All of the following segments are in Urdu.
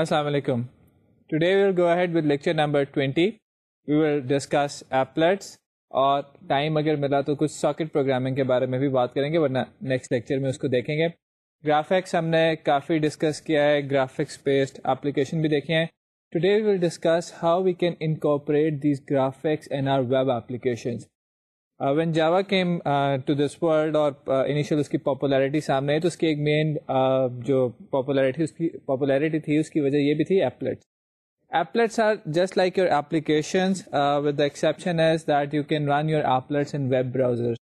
السلام علیکم۔ Today we'll go ahead with lecture number twenty we will discuss applets اور ٹائم اگر ملا تو کچھ ساکٹ پروگرامنگ کے بارے میں بھی بات کریں گے، ورنہ نیکسٹ لیکچر میں اس کو دیکھیں گے۔ گرافکس ہم نے کافی ڈسکس کیا ہے گرافکس بیسڈ اپلیکیشن بھی دیکھے ہیں۔ Today we will discuss how we can incorporate these graphics in our web applications when Java came to this world اور انیشیل اس کی پاپولیرٹی سامنے ہے تو اس کی ایک مین جو پاپولیرٹی اس کی پاپولیرٹی تھی، اس کی وجہ یہ بھی تھی applets applets are just like your applications with the exception is that you can run your applets in web browser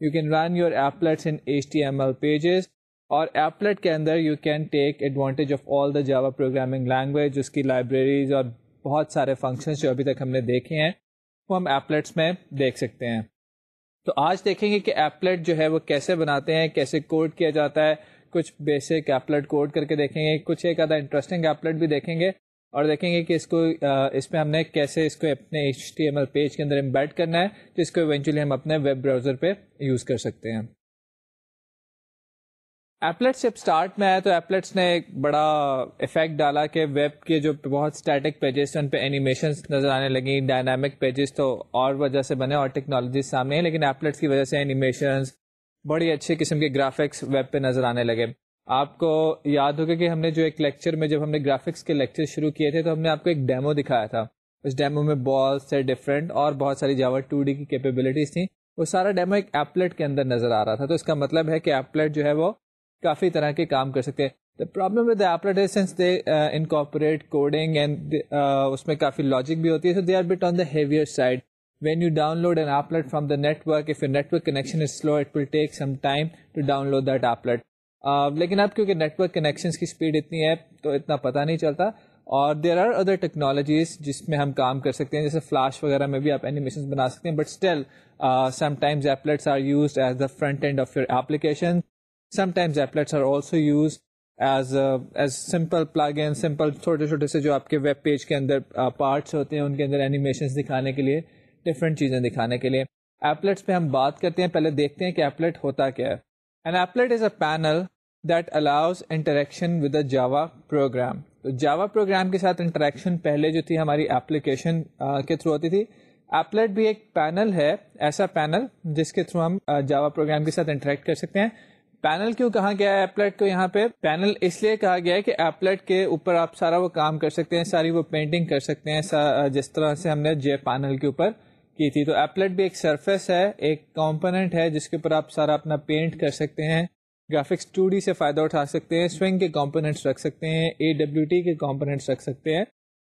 you can run your applets in H T M L pages اور ایپلیٹ کے اندر you can take advantage of all the Java programming language اس کی لائبریریز اور بہت سارے فنکشنس جو ابھی تک ہم نے دیکھے ہیں، وہ ہم ایپلیٹس میں دیکھ سکتے ہیں۔ تو آج دیکھیں گے کہ ایپلیٹ جو ہے وہ کیسے بناتے ہیں، کیسے کوڈ کیا جاتا ہے۔ کچھ بیسک ایپلیٹ کوڈ کر کے دیکھیں گے، کچھ ایک آدھا انٹرسٹنگ ایپلیٹ بھی دیکھیں گے۔ اور دیکھیں گے کہ اس کو اس میں ہم نے کیسے اس کو اپنے H T M L page کے اندر امبیڈ کرنا ہے جس کو ایونچولی ہم اپنے ویب براؤزر پہ یوز کر سکتے ہیں۔ ایپلیٹ جب اسٹارٹ میں آیا تو ایپلیٹس نے ایک بڑا افیکٹ ڈالا کہ ویب کے جو بہت اسٹیٹک پیجز ان پہ اینیمیشن نظر آنے لگی ڈائنامک پیجز تو اور وجہ سے بنے اور ٹیکنالوجیز سامنے ہیں لیکن ایپلیٹس کی وجہ سے اینیمیشنز بڑی اچھے قسم کے گرافکس ویب پہ نظر آنے لگے آپ کو یاد ہوگا کہ ہم نے جو ایک لیکچر میں جب ہم نے گرافکس کے لیکچر شروع کیے تھے تو ہم نے آپ کو ایک ڈیمو دکھایا تھا اس ڈیمو میں بال سے ڈفرینٹ اور بہت ساری جاور ٹو ڈی کی کیپیبلٹیز تھیں وہ سارا ڈیمو ایک ایپلیٹ کے اندر نظر آ رہا تھا تو اس کا مطلب ہے کہ ایپلیٹ جو ہے وہ کافی طرح کے کام کر سکتے ہیں۔ Problem with applications they incorporate coding and اس میں کافی لاجک بھی ہوتی ہے۔ So they are bit on the heavier side when you download an applet from the network if your network connection is slow it will take some time to download that applet لیکن اب کیونکہ نیٹ ورک کنیکشن کی اسپیڈ اتنی ہے تو اتنا پتہ نہیں چلتا۔ اور دیر آر ادر ٹیکنالوجیز جس میں ہم کام کر سکتے ہیں۔ جیسے فلاش وغیرہ میں بھی آپ اینیمیشن بنا سکتے ہیں۔ But still sometimes applets are used as the front end of your application sometimes applets are also use as as simple plug in simple چھوٹے چھوٹے سے جو آپ کے ویب پیج کے اندر پارٹس ہوتے ہیں ان کے اندر اینیمیشن دکھانے کے لیے ڈفرینٹ چیزیں دکھانے کے لیے ایپلیٹس پہ ہم بات کرتے ہیں پہلے دیکھتے ہیں کہ ایپلیٹ ہوتا کیا ہے an applet is a panel that allows interaction with a Java program تو جاوا پروگرام کے ساتھ انٹریکشن پہلے جو تھی ہماری ایپلیکیشن کے تھرو ہوتی تھی ایپلیٹ بھی ایک پینل ہے ایسا پینل جس کے تھرو ہم جاوا پروگرام کے ساتھ انٹریکٹ کر سکتے ہیں پینل کیوں کہا گیا ہے ایپلیٹ کو یہاں پہ؟ پینل اس لیے کہا گیا ہے کہ ایپلیٹ کے اوپر آپ سارا وہ کام کر سکتے ہیں، ساری وہ پینٹنگ کر سکتے ہیں جس طرح سے ہم نے جے پینل کے اوپر کی تھی۔ تو ایپلیٹ بھی ایک سرفیس ہے، ایک کمپوننٹ ہے، جس کے اوپر آپ سارا اپنا پینٹ کر سکتے ہیں۔ گرافکس ٹو ڈی سے فائدہ اٹھا سکتے ہیں سوئنگ کے کمپوننٹس رکھ سکتے ہیں اے ڈبلو ٹی کے کمپوننٹس رکھ سکتے ہیں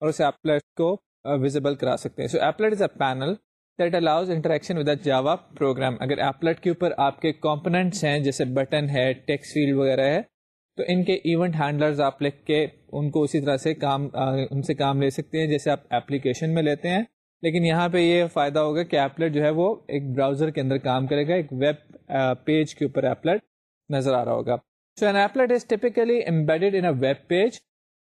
اور اسے ایپلیٹ کو uh, ویزیبل کرا سکتے ہیں۔ So applet is a panel that allows interaction with Java program اگر ایپلٹ کے اوپر آپ کے کمپوننٹس ہیں، جیسے بٹن ہے ٹیکس فیلڈ وغیرہ ہے، تو ان کے ایونٹ ہینڈلرز آپ لکھ کے ان کو اسی طرح سے کام ان سے کام لے سکتے ہیں، جیسے آپ اپلیکیشن میں لیتے ہیں۔ لیکن یہاں پہ یہ فائدہ ہوگا کہ ایپلٹ جو ہے وہ ایک براؤزر کے اندر کام کرے گا، ایک ویب پیج کے اوپر ایپلٹ نظر آ رہا ہوگا۔ So an applet is typically embedded in web page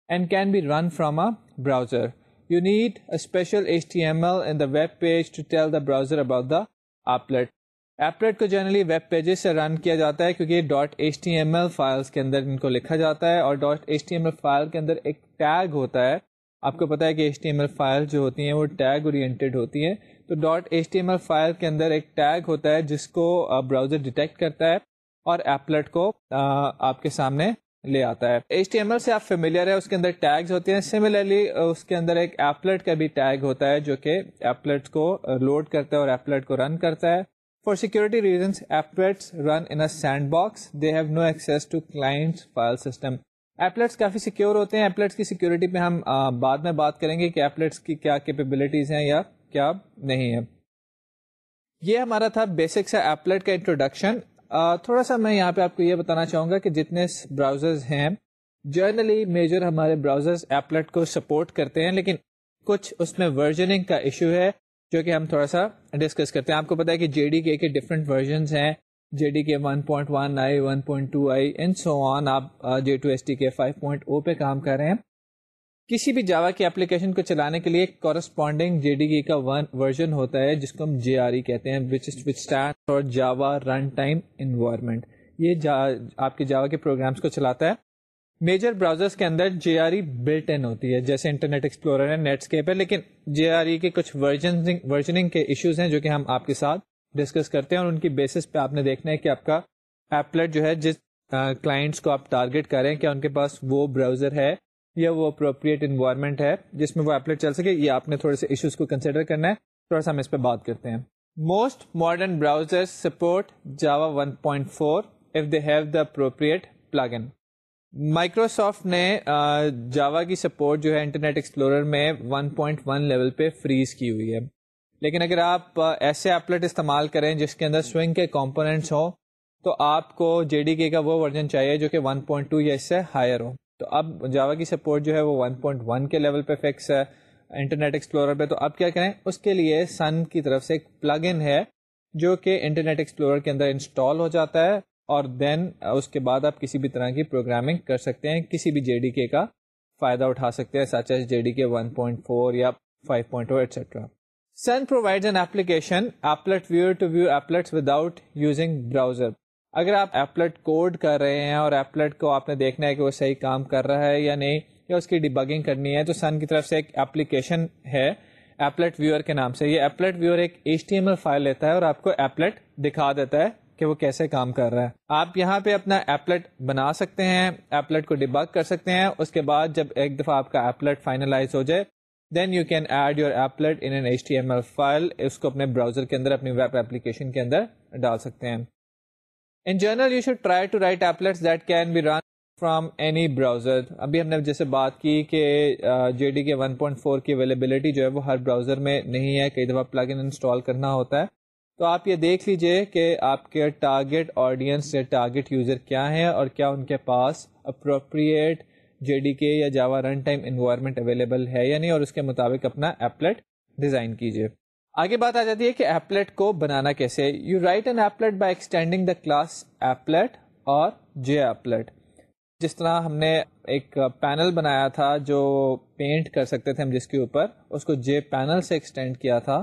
and can be run from a browser you need a special HTML in the web page to tell the browser about the applet. Applet کو جنرلی ویب پیجز سے رن کیا جاتا ہے کیونکہ dot H T M L files کے اندر ان کو لکھا جاتا ہے اور dot H T M L file کے اندر ایک ٹیگ ہوتا ہے آپ کو پتا ہے کہ H T M L file جو ہوتی ہیں وہ ٹیگ اورینٹیڈ ہوتی ہیں تو dot H T M L file کے اندر ایک ٹیگ ہوتا ہے جس کو براؤزر ڈیٹیکٹ کرتا ہے اور ایپلیٹ کو آپ کے سامنے لے آتا ہے۔ ایچ ٹی ایم ایل سے آپ فیملیئر ہے اس کے اندر ٹیگز ہوتے ہیں۔ سملرلی اس کے اندر ایک ایپلٹ کا بھی ٹیگ ہوتا ہے، جو کہ ایپلٹ کو لوڈ کرتا ہے اور ایپلٹ کو رن کرتا ہے۔ For security reasons applets run in sandbox they have no access to client file system applets coffee secure ہوتے ہیں۔ ایپلٹس کی سیکورٹی پہ ہم بعد میں بات کریں گے کہ ایپلٹس کی کیا کیپیبلٹیز ہیں یا کیا نہیں ہے یہ ہمارا تھا بیسک سا ایپلٹ کا انٹروڈکشن تھوڑا سا میں یہاں پہ آپ کو یہ بتانا چاہوں گا کہ جتنے براؤزرز ہیں جرنلی میجر ہمارے براؤزرز ایپلٹ کو سپورٹ کرتے ہیں، لیکن کچھ اس میں ورژننگ کا ایشو ہے جو کہ ہم تھوڑا سا ڈسکس کرتے ہیں۔ آپ کو پتا ہے کہ جے ڈی کے ڈفرنٹ ورژنس ہیں۔ جے ڈی کے 1.1 آئی 1.2 آئی اینڈ سو آن آپ جے ٹو ایس ٹی کے 5.0 پہ کام کر رہے ہیں۔ کسی بھی جاوا کی اپلیکیشن کو چلانے کے لیے کورسپونڈنگ جے ڈی کا ون ورژن ہوتا ہے جس کو ہم جے آر ای کہتے ہیں which stand for Java runtime environment یہ جا, آپ کے جاوا کے پروگرامس کو چلاتا ہے۔ میجر براؤزرس کے اندر جے آر ای بلٹ ان ہوتی ہے جیسے انٹرنیٹ ایکسپلورر ہے نیٹ اسکیپ ہے لیکن جے آر ای کے کچھ ورژننگ کے ایشوز ہیں جو کہ ہم آپ کے ساتھ ڈسکس کرتے ہیں اور ان کی بیسس پہ آپ نے دیکھنا ہے کہ آپ کا ایپلیٹ جو ہے جس کلائنٹس کو آپ ٹارگیٹ کریں کیا ان کے پاس وہ براؤزر ہے یا وہ اپروپریٹ انوائرمنٹ ہے جس میں وہ ایپلیٹ چل سکے، یہ آپ نے تھوڑے سے ایشوز کو کنسیڈر کرنا ہے۔ تھوڑا سا ہم اس پہ بات کرتے ہیں۔ Most modern browser support Java 1.4 if they have the appropriate plug in Microsoft نے جاوا کی سپورٹ جو ہے انٹرنیٹ ایکسپلورر میں 1.1 لیول پہ فریز کی ہوئی ہے۔ لیکن اگر آپ ایسے ایپلیٹ استعمال کریں جس کے اندر سوئنگ کے کمپوننٹس ہوں، تو آپ کو جے ڈی کے کا وہ ورژن چاہیے جو کہ 1.2 یا اس سے ہائر ہو۔ تو اب جاوا کی سپورٹ جو ہے وہ 1.1 کے لیول پہ فکس ہے انٹرنیٹ ایکسپلورر پہ۔ تو اب کیا کریں؟ اس کے لیے سن کی طرف سے ایک پلگ ان ہے جو کہ انٹرنیٹ ایکسپلورر کے اندر انسٹال ہو جاتا ہے اور دین اس کے بعد آپ کسی بھی طرح کی پروگرامنگ کر سکتے ہیں، کسی بھی جے ڈی کے کا فائدہ اٹھا سکتے ہیں سچ ایس جے ڈی کے 1.4 یا 5.0 etcetera Sun provide an application applet view to view applet without using browser اگر آپ ایپلٹ کوڈ کر رہے ہیں اور ایپلٹ کو آپ نے دیکھنا ہے کہ وہ صحیح کام کر رہا ہے یا نہیں، یا اس کی ڈیبگنگ کرنی ہے، تو سن کی طرف سے ایک ایپلیکیشن ہے ایپلٹ ویور کے نام سے۔ یہ ایپلٹ ویور ایک H T M L file لیتا ہے اور آپ کو ایپلٹ دکھا دیتا ہے کہ وہ کیسے کام کر رہا ہے۔ آپ یہاں پہ اپنا ایپلٹ بنا سکتے ہیں، ایپلٹ کو ڈیبگ کر سکتے ہیں۔ اس کے بعد جب ایک دفعہ آپ کا ایپلٹ فائنلائز ہو جائے then you can add your applet in H T M L file اس کو اپنے براؤزر کے اندر، اپنی ویب ایپلیکیشن کے اندر ڈال سکتے ہیں۔ In general you should try to write applets that can be run from any browser ابھی ہم نے جیسے بات کی کہ جے ڈی کے 1.4 کی اویلیبلٹی جو ہے وہ ہر براؤزر میں نہیں ہے، کئی دفعہ پلگ ان انسٹال کرنا ہوتا ہے۔ تو آپ یہ دیکھ لیجیے کہ آپ کے ٹارگیٹ آڈینس یا ٹارگیٹ یوزر کیا ہیں اور کیا ان کے پاس اپروپریٹ جے ڈی کے یا Java run time environment available ہے یا نہیں اور اس کے مطابق اپنا ایپلیٹ ڈیزائن کیجیے آگے بات آ جاتی ہے کہ ایپلیٹ کو بنانا کیسے؟ You write an applet by extending the class applet اور جے ایپلیٹ جس طرح ہم نے ایک پینل بنایا تھا جو پینٹ کر سکتے تھے ہم جس کے اوپر، اس کو جے پینل سے ایکسٹینڈ کیا تھا۔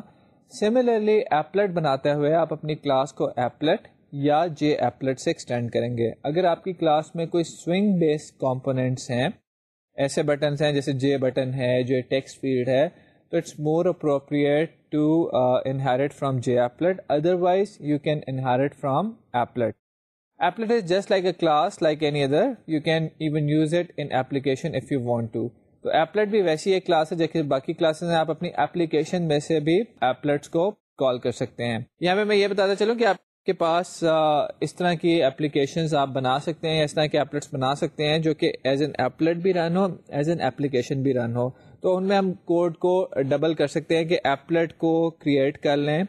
سملرلی ایپلیٹ بناتے ہوئے آپ اپنی کلاس کو ایپلیٹ یا جے ایپلیٹ سے ایکسٹینڈ کریں گے۔ اگر آپ کی کلاس میں کوئی سوئنگ بیس کمپوننٹس ہیں، ایسے بٹنس ہیں جیسے جے بٹن ہے، جو ٹیکسٹ فیلڈ ہے، تو it's more appropriate to inherit from J applet otherwise you can inherit from applet applet is just like a class like any other you can even use it in application if you want to تو ایپلیٹ بھی ویسی ایک کلاس ہے جیسے باقی کلاسز ہیں. آپ اپنی ایپلیکیشن میں سے بھی ایپلیٹس کو کال کر سکتے ہیں. یہاں پہ میں یہ بتاتا چلوں کہ آپ کے پاس uh, اس طرح کی ایپلیکیشن آپ بنا سکتے ہیں اس طرح کے ایپلیٹس بنا سکتے ہیں جو کہ ایز این ایپلیٹ بھی رن ہو ایز این ایپلیکیشن بھی رن ہو. تو ان میں ہم کوڈ کو ڈبل کر سکتے ہیں کہ ایپلیٹ کو کریٹ کر لیں،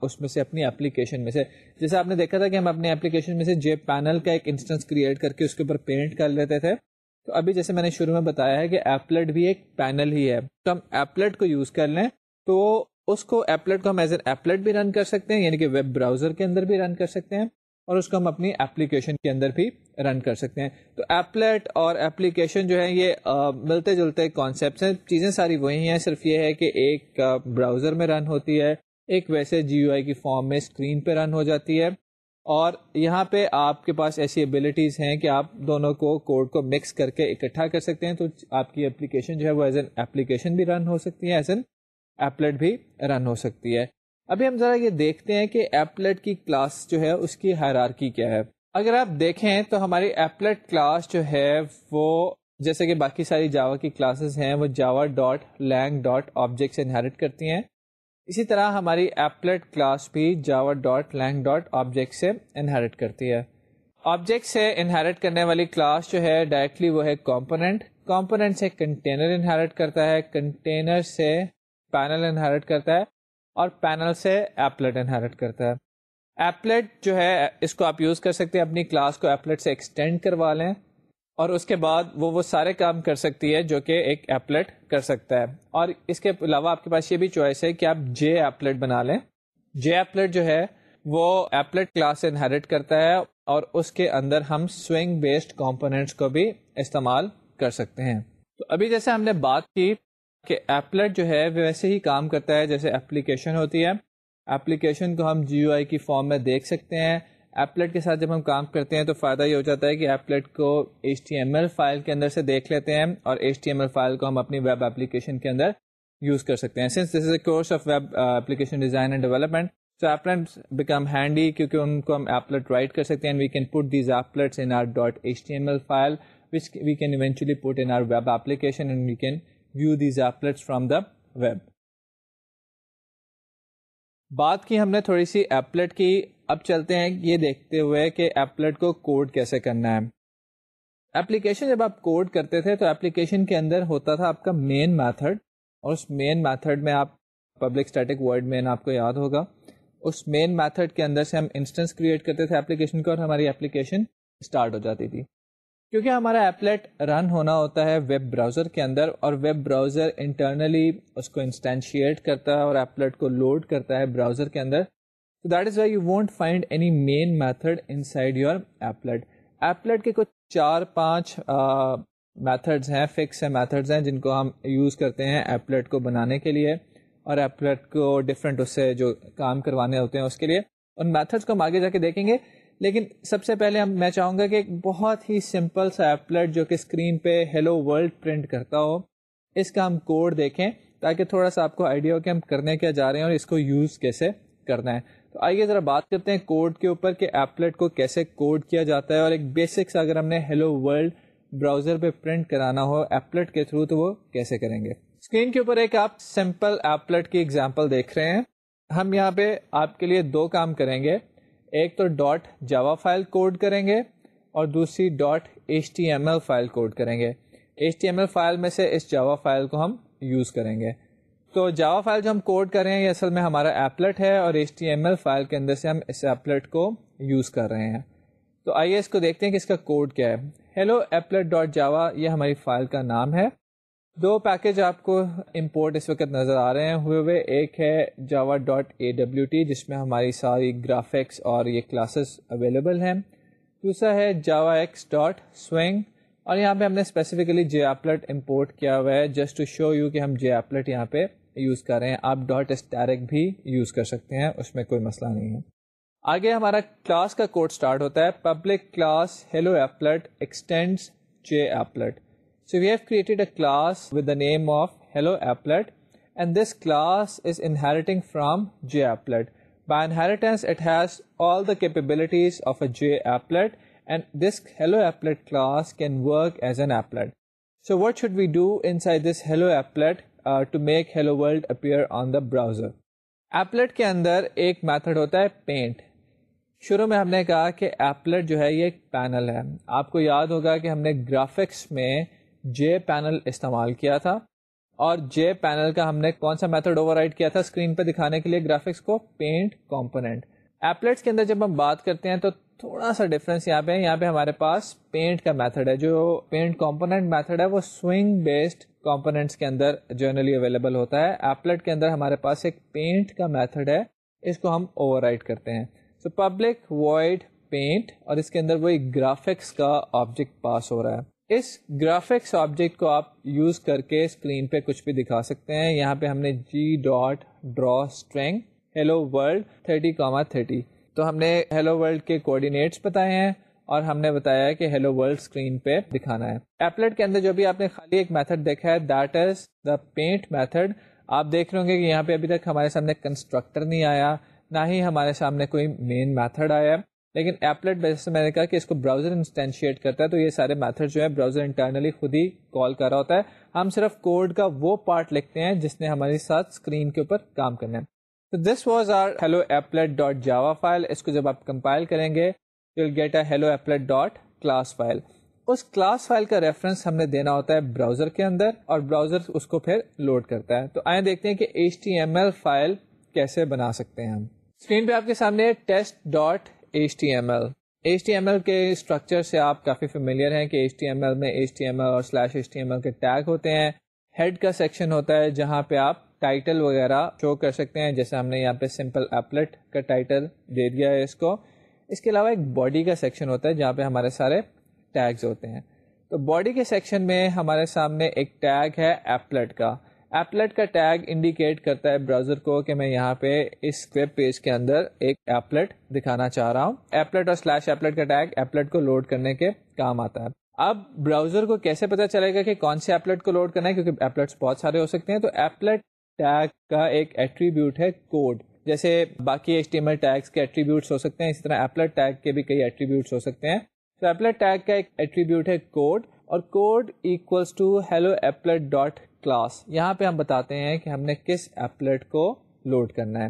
اس میں سے اپنی اپلیکیشن میں سے۔ جیسے آپ نے دیکھا تھا کہ ہم اپنی اپلیکیشن میں سے جے پینل کا ایک انسٹنس کریٹ کر کے اس کے اوپر پینٹ کر لیتے تھے۔ تو ابھی جیسے میں نے شروع میں بتایا ہے کہ ایپلٹ بھی ایک پینل ہی ہے۔ تو ہم ایپلٹ کو یوز کر لیں تو اس کو ایپلٹ کو ہم ایز این ایپلٹ بھی رن کر سکتے ہیں یعنی کہ ویب براؤزر کے اندر بھی رن کر سکتے ہیں۔ اور اس کو ہم اپنی اپلیکیشن کے اندر بھی رن کر سکتے ہیں۔ تو ایپلیٹ اور اپلیکیشن جو ہے یہ ملتے جلتے کانسیپٹس ہیں۔ چیزیں ساری وہی ہیں، صرف یہ ہے کہ ایک براؤزر میں رن ہوتی ہے، ایک ویسے جی یو آئی کی فارم میں اسکرین پہ رن ہو جاتی ہے۔ اور یہاں پہ آپ کے پاس ایسی ابلیٹیز ہیں کہ آپ دونوں کو کوڈ کو مکس کر کے اکٹھا کر سکتے ہیں۔ تو آپ کی اپلیکیشن جو ہے وہ ایز این ایپلیکیشن بھی رن ہو سکتی ہے ایز این ایپلیٹ بھی رن ہو سکتی ہے۔ ابھی ہم ذرا یہ دیکھتے ہیں کہ ایپلیٹ کی کلاس جو ہے اس کی حیرارکی کیا ہے۔ اگر آپ دیکھیں تو ہماری ایپلیٹ کلاس جو ہے وہ جیسے کہ باقی ساری جاوا کی کلاسز ہیں، وہ Java dot lang dot object سے انہیرٹ کرتی ہیں۔ اسی طرح ہماری ایپلیٹ کلاس بھی Java dot lang dot object سے انہیرٹ کرتی ہے۔ آبجیکٹ سے انہیرٹ کرنے والی کلاس جو ہے ڈائریکٹلی وہ ہے کمپوننٹ کمپوننٹ سے کنٹینر انہیرٹ کرتا ہے کنٹینر سے پینل انہیرٹ کرتا ہے۔ اور پینل سے ایپلیٹ انہیرٹ کرتا ہے۔ ایپلیٹ جو ہے، اس کو آپ یوز کر سکتے ہیں، اپنی کلاس کو ایپلیٹ سے ایکسٹینڈ کروا لیں۔ اور اس کے بعد وہ وہ سارے کام کر سکتی ہے جو کہ ایک ایپلیٹ کر سکتا ہے۔ اور اس کے علاوہ آپ کے پاس یہ بھی چوائس ہے کہ آپ جے ایپلیٹ بنا لیں۔ جے ایپلیٹ جو ہے، وہ ایپلیٹ کلاس سے انہیریٹ کرتا ہے اور اس کے اندر ہم سوئنگ بیسڈ کمپونیٹس کو بھی استعمال کر سکتے ہیں۔ تو ابھی جیسے ہم نے بات کی کہ ایپلیٹ جو ہے ویسے ہی کام کرتا ہے جیسے اپلیکیشن ہوتی ہے۔ اپلیکیشن کو ہم جی یو آئی کی فارم میں دیکھ سکتے ہیں۔ ایپلیٹ کے ساتھ جب ہم کام کرتے ہیں تو فائدہ یہ ہو جاتا ہے کہ ایپلیٹ کو H T M L file کے اندر سے دیکھ لیتے ہیں اور H T M L file کو ہم اپنی ویب اپلیکیشن کے اندر یوز کر سکتے ہیں۔ Since this is a course of web application design and development so applet become handy کیونکہ ان کو ہم ایپلیٹ رائٹ کر سکتے ہیں۔ We can put these applets in our dot H T M L file which we can eventually put in our web application and we can view these applets from the web بات کی ہم نے تھوڑی سی ایپلیٹ کی، اب چلتے ہیں یہ دیکھتے ہوئے کہ ایپلیٹ کو کوڈ کیسے کرنا ہے۔ ایپلیکیشن جب آپ کوڈ کرتے تھے تو ایپلیکیشن کے اندر ہوتا تھا آپ کا مین میتھڈ اور اس مین میتھڈ میں آپ پبلک اسٹیٹک ورڈ مین آپ کو یاد ہوگا۔ اس مین میتھڈ کے اندر سے ہم انسٹنس کریٹ کرتے تھے ایپلیکیشن کو اور ہماری ایپلیکیشن اسٹارٹ ہو جاتی تھی۔ کیونکہ ہمارا ایپلیٹ رن ہونا ہوتا ہے ویب براؤزر کے اندر اور ویب براؤزر انٹرنلی اس کو انسٹینشیٹ کرتا ہے اور ایپلیٹ کو لوڈ کرتا ہے براؤزر کے اندر۔ That is why you won't find any main method inside your applet applet کے کچھ چار پانچ میتھڈز ہیں فکس میتھڈز ہیں جن کو ہم یوز کرتے ہیں ایپلیٹ کو بنانے کے لیے۔ اور ایپلیٹ کو ڈفرینٹ اس سے جو کام کروانے ہوتے ہیں اس کے لیے۔ ان میتھڈس کو ہم آگے جا کے دیکھیں گے۔ لیکن سب سے پہلے میں چاہوں گا کہ ایک بہت ہی سمپل سا ایپلیٹ جو کہ اسکرین پہ ہیلو ورلڈ پرنٹ کرتا ہو، اس کا ہم کوڈ دیکھیں تاکہ تھوڑا سا آپ کو آئیڈیا ہو کہ ہم کرنے کیا جا رہے ہیں اور اس کو یوز کیسے کرنا ہے۔ تو آئیے ذرا بات کرتے ہیں کوڈ کے اوپر کہ ایپلیٹ کو کیسے کوڈ کیا جاتا ہے اور ایک بیسکس اگر ہم نے ہیلو ورلڈ براؤزر پہ پرنٹ کرانا ہو ایپلیٹ کے تھرو تو وہ کیسے کریں گے۔ اسکرین کے اوپر ایک آپ سمپل ایپلیٹ کی ایگزامپل دیکھ رہے ہیں۔ ہم یہاں پہ آپ کے لیے دو کام کریں گے۔ ایک تو ڈاٹ جاوا فائل کوڈ کریں گے اور دوسری dot H T M L file code کریں گے۔ H T M L file میں سے اس جاوا فائل کو ہم یوز کریں گے۔ تو جاوا فائل جو ہم کوڈ کر رہے ہیں، یہ اصل میں ہمارا ایپلٹ ہے اور H T M L file کے اندر سے ہم اس ایپلٹ کو یوز کر رہے ہیں۔ تو آئیے اس کو دیکھتے ہیں کہ اس کا کوڈ کیا ہے۔ ہیلو ایپلٹ ڈاٹ جاوا یہ ہماری فائل کا نام ہے۔ دو پیکج آپ کو امپورٹ اس وقت نظر آ رہے ہیں۔ ہوئے ہوئے ایک ہے Java dot A W T جس میں ہماری ساری گرافکس اور یہ کلاسز اویلیبل ہیں۔ دوسرا ہے جاوا ایکس ڈاٹ سوئنگ اور یہاں پہ ہم نے اسپیسیفکلی جے ایپلٹ امپورٹ کیا ہوا ہے۔ جسٹ ٹو شو یو کہ ہم جے ایپلٹ یہاں پہ یوز کر رہے ہیں۔ آپ ڈاٹ اسٹیرک بھی یوز کر سکتے ہیں، اس میں کوئی مسئلہ نہیں ہے۔ آگے ہمارا کلاس کا کوڈ اسٹارٹ ہوتا ہے۔ Public class hello applet extend J applet so we have created a class with the name of hello applet and this class is inheriting from J applet by inheritance it has all the capabilities of a J applet and this hello applet class can work as an applet so what should we do inside this hello applet to make hello world appear on the کے اندر ایک میتھڈ ہوتا ہے پینٹ شروع میں ہم نے کہا کہ ایپلٹ جو ہے یہ ایک پینل ہے. آپ کو یاد ہوگا کہ ہم نے گرافکس میں جے پینل استعمال کیا تھا اور جے پینل کا ہم نے کون سا میتھڈ اوور کیا تھا اسکرین پہ دکھانے کے لیے گرافکس کو پینٹ کمپونیٹ ایپلیٹس کے اندر جب ہم بات کرتے ہیں تو تھوڑا سا ڈفرینس یہاں پہ ہے۔ یہاں پہ ہمارے پاس پینٹ کا میتھڈ ہے۔ جو پینٹ کمپونیٹ میتھڈ ہے وہ سوئنگ بیسڈ کمپونیٹس کے اندر جرنلی اویلیبل ہوتا ہے۔ ایپلٹ کے اندر ہمارے پاس ایک پینٹ کا میتھڈ ہے۔ اس کو ہم اوور کرتے ہیں۔ سو پبلک وائڈ پینٹ اور اس کے اندر وہ ایک گرافکس کا آبجیکٹ پاس ہو رہا ہے۔ اس گرافکس آبجیکٹ کو آپ یوز کر کے اسکرین پہ کچھ بھی دکھا سکتے ہیں۔ یہاں پہ ہم نے g dot draw string hello world thirty comma thirty تو ہم نے ہیلو ورلڈ کے کوآڈینیٹس بتائے ہیں اور ہم نے بتایا کہ ہیلو ورلڈ اسکرین پہ دکھانا ہے۔ ایپلٹ کے اندر جو بھی آپ نے خالی ایک میتھڈ دیکھا ہے that is the paint method آپ دیکھ رہے ہوں گے کہ یہاں پہ ابھی تک ہمارے سامنے کنسٹرکٹر نہیں آیا، نہ ہی ہمارے سامنے کوئی مین میتھڈ آیا۔ لیکن ایپلٹ بیس سے میں نے کہا کہ اس کو براؤزر انسٹینشیٹ کرتا ہے تو یہ سارے میتھڈ جو ہے براؤزر انٹرنلی خود ہی کال کر رہا ہوتا ہے۔ ہم صرف کوڈ کا وہ پارٹ لکھتے ہیں جس نے ہمارے ساتھ اسکرین کے اوپر کام کرنا ہے۔ This was our hello applet dot java file اس کو جب آپ کمپائل کریں گے get a hello applet dot class file us class file کا ریفرنس ہم نے دینا ہوتا ہے براؤزر کے اندر اور براؤزر اس کو پھر لوڈ کرتا ہے۔ تو آئے دیکھتے ہیں کہ H T M L file کیسے بنا سکتے ہیں ہم۔ اسکرین پہ آپ کے سامنے test dot H T M L H T M L کے اسٹرکچر سے آپ کافی فیملیئر ہیں کہ ایچ ٹی ایم ایل میں ایچ ٹی ایم ایل اور slash H T M L کے ٹیگ ہوتے ہیں. ہیڈ کا سیکشن ہوتا ہے جہاں پہ آپ ٹائٹل وغیرہ شو کر سکتے ہیں. جیسے ہم نے یہاں پہ سمپل ایپلٹ کا ٹائٹل دے دیا ہے اس کو. اس کے علاوہ ایک باڈی کا سیکشن ہوتا ہے جہاں پہ ہمارے سارے ٹیگز ہوتے ہیں. تو باڈی کے سیکشن میں ہمارے سامنے ایک ٹیگ ہے ایپلٹ کا. ایپلٹ کا ٹیگ انڈیکیٹ کرتا ہے براؤزر کو کہ میں یہاں پہ اس ویب پیج کے اندر ایک ایپلٹ دکھانا چاہ رہا ہوں۔ ایپلٹ اور سلیش ایپلٹ کا ٹیگ ایپلٹ کو لوڈ کرنے کے کام آتا ہے۔ اب براؤزر کو کیسے پتا چلے گا کہ کون سے ایپلٹ کو لوڈ کرنا ہے؟ کیونکہ ایپلٹس بہت سارے ہو سکتے ہیں۔ تو ایپلٹ ٹیگ کا ایک ایٹریبیوٹ ہے کوڈ جیسے باقی H T M L tags کے ایٹریبیوٹس ہو سکتے ہیں، اسی طرح ایپلٹ ٹیگ کے بھی کئی ایٹریبیوٹس ہو سکتے ہیں۔ تو ایپلٹ ٹیگ کا ایک ایٹریبیوٹ ہے کوڈ اور code equals to hello applet dot class یہاں پہ ہم بتاتے ہیں کہ ہم نے کس ایپلٹ کو لوڈ کرنا ہے۔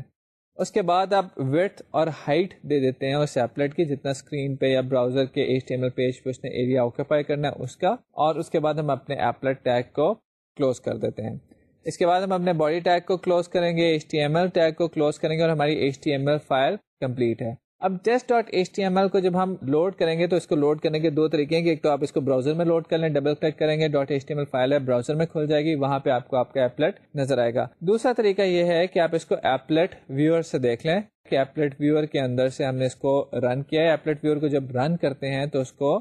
اس کے بعد آپ ویٹ اور ہائٹ دے دیتے ہیں اس ایپلٹ کی، جتنا اسکرین پہ یا براؤزر کے H T M L page پہ اس نے ایریا آکوپائی کرنا ہے اس کا۔ اور اس کے بعد ہم اپنے ایپلٹ ٹیگ کو کلوز کر دیتے ہیں۔ اس کے بعد ہم اپنے باڈی ٹیگ کو کلوز کریں گے H T M L tag کو کلوز کریں گے اور ہماری H T M L file complete ہے۔ اب test dot H T M L کو جب ہم لوڈ کریں گے تو اس کو لوڈ کرنے کے دو طریقے ہیں کہ ایک تو آپ اس کو براؤزر میں لوڈ کر لیں ڈبل کلک کریں گے dot H T M L file ہے براؤزر میں کھل جائے گی، وہاں پہ آپ کو آپ کا ایپلٹ نظر آئے گا۔ دوسرا طریقہ یہ ہے کہ آپ اس کو ایپلٹ ویور سے دیکھ لیں کہ ایپلٹ ویور کے اندر سے ہم نے اس کو رن کیا ہے۔ ایپلٹ ویور کو جب رن کرتے ہیں تو اس کو.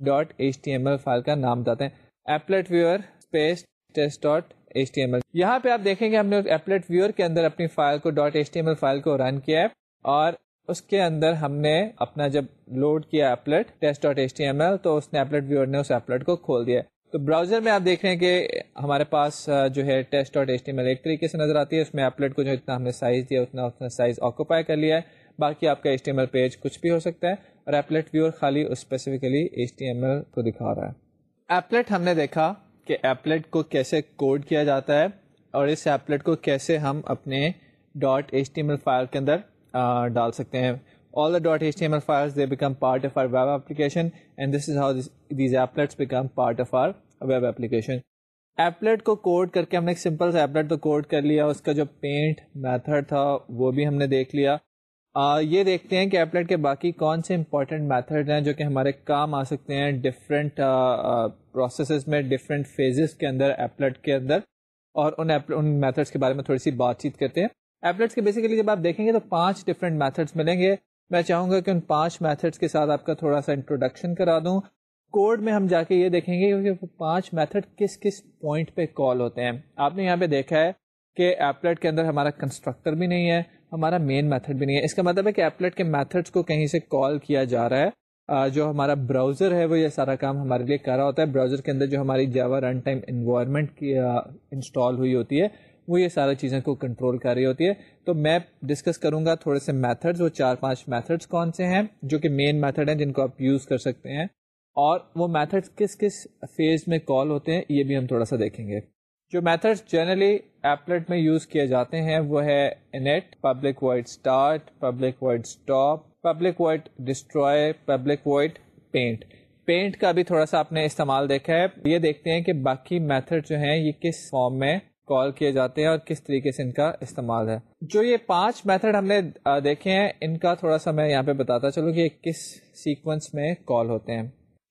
Dot H T M L file کا نام بتاتے ہیں۔ Applet viewer space test dot H T M L یہاں پہ آپ دیکھیں گے ہم نے ایپلٹ ویور کے اندر اپنی فائل کو. Dot H T M L file کو رن کیا ہے اور اس کے اندر ہم نے اپنا جب لوڈ کیا applet test dot H T M L تو اس نے ایپلٹ ویور نے اس ایپلٹ کو کھول دیا۔ تو براؤزر میں آپ دیکھ رہے ہیں کہ ہمارے پاس جو ہے test dot H T M L ایک طریقے سے نظر آتی ہے۔ اس میں ایپلٹ کو جو اتنا ہم نے سائز دیا، اتنا اتنا سائز آکوپائی کر لیا ہے۔ باقی آپ کا H T M L page کچھ بھی ہو سکتا ہے۔ اور ایپلٹ ویور خالی specifically H T M L کو دکھا رہا ہے۔ ایپلٹ ہم نے دیکھا کہ ایپلٹ کو کیسے کوڈ کیا جاتا ہے اور اس ایپلٹ کو کیسے ہم اپنے dot H T M L file کے اندر ڈال سکتے ہیں۔ All the dot H T M L files they become part of our web application and this is how these applets become part of our web application کو کوڈ کر کے ہم نے ایک سمپل سے ایپلٹ تو کوڈ کر لیا۔ اس کا جو پینٹ میتھڈ تھا وہ بھی ہم نے دیکھ لیا۔ آ, یہ دیکھتے ہیں کہ ایپلٹ کے باقی کون سے امپورٹنٹ میتھڈ ہیں جو کہ ہمارے کام آ سکتے ہیں ڈفرینٹ پروسیسز میں ڈفرینٹ فیزز کے اندر ایپلٹ کے اندر۔ اور ان ان میتھڈس کے بارے میں تھوڑی سی بات چیت کرتے ہیں۔ ایپلٹس کے بیسیکلی جب آپ دیکھیں گے تو پانچ ڈفرینٹ میتھڈس ملیں گے۔ میں چاہوں گا کہ ان پانچ میتھڈس کے ساتھ آپ کا تھوڑا سا انٹروڈکشن کرا دوں۔ کوڈ میں ہم جا کے یہ دیکھیں گے کہ پانچ میتھڈ کس کس پوائنٹ پہ کال ہوتے ہیں۔ آپ نے یہاں پہ دیکھا ہے کہ ایپلٹ کے اندر ہمارا کنسٹرکٹر بھی نہیں ہے، ہمارا مین میتھڈ بھی نہیں ہے۔ اس کا مطلب ہے کہ ایپلٹ کے میتھڈس کو کہیں سے کال کیا جا رہا ہے۔ جو ہمارا براؤزر ہے، وہ یہ سارا کام ہمارے لیے کر رہا ہوتا ہے۔ براؤزر کے اندر جو ہماری جاوا رن ٹائم انوائرمنٹ کی انسٹال ہوئی ہوتی ہے وہ یہ ساری چیزیں کو کنٹرول کر رہی ہوتی ہے۔ تو میں ڈسکس کروں گا تھوڑے سے میتھڈز وہ چار پانچ میتھڈس کون سے ہیں جو کہ مین میتھڈ ہیں، جن کو آپ یوز کر سکتے ہیں۔ اور وہ میتھڈ کس کس فیز میں کال ہوتے ہیں، یہ بھی ہم تھوڑا سا دیکھیں گے۔ جو میتھڈ جنرلی ایپلٹ میں یوز کیے جاتے ہیں، وہ ہے init public void start public void stop public void destroy public void paint paint کا بھی تھوڑا سا آپ نے استعمال دیکھا ہے۔ یہ دیکھتے ہیں کہ باقی میتھڈ جو ہیں، یہ کس فارم میں کال کیے جاتے ہیں اور کس طریقے سے ان کا استعمال ہے۔ جو یہ پانچ میتھڈ ہم نے دیکھے ہیں، ان کا تھوڑا سا میں یہاں پہ بتاتا چلوں کہ کس سیکوینس میں کال ہوتے ہیں۔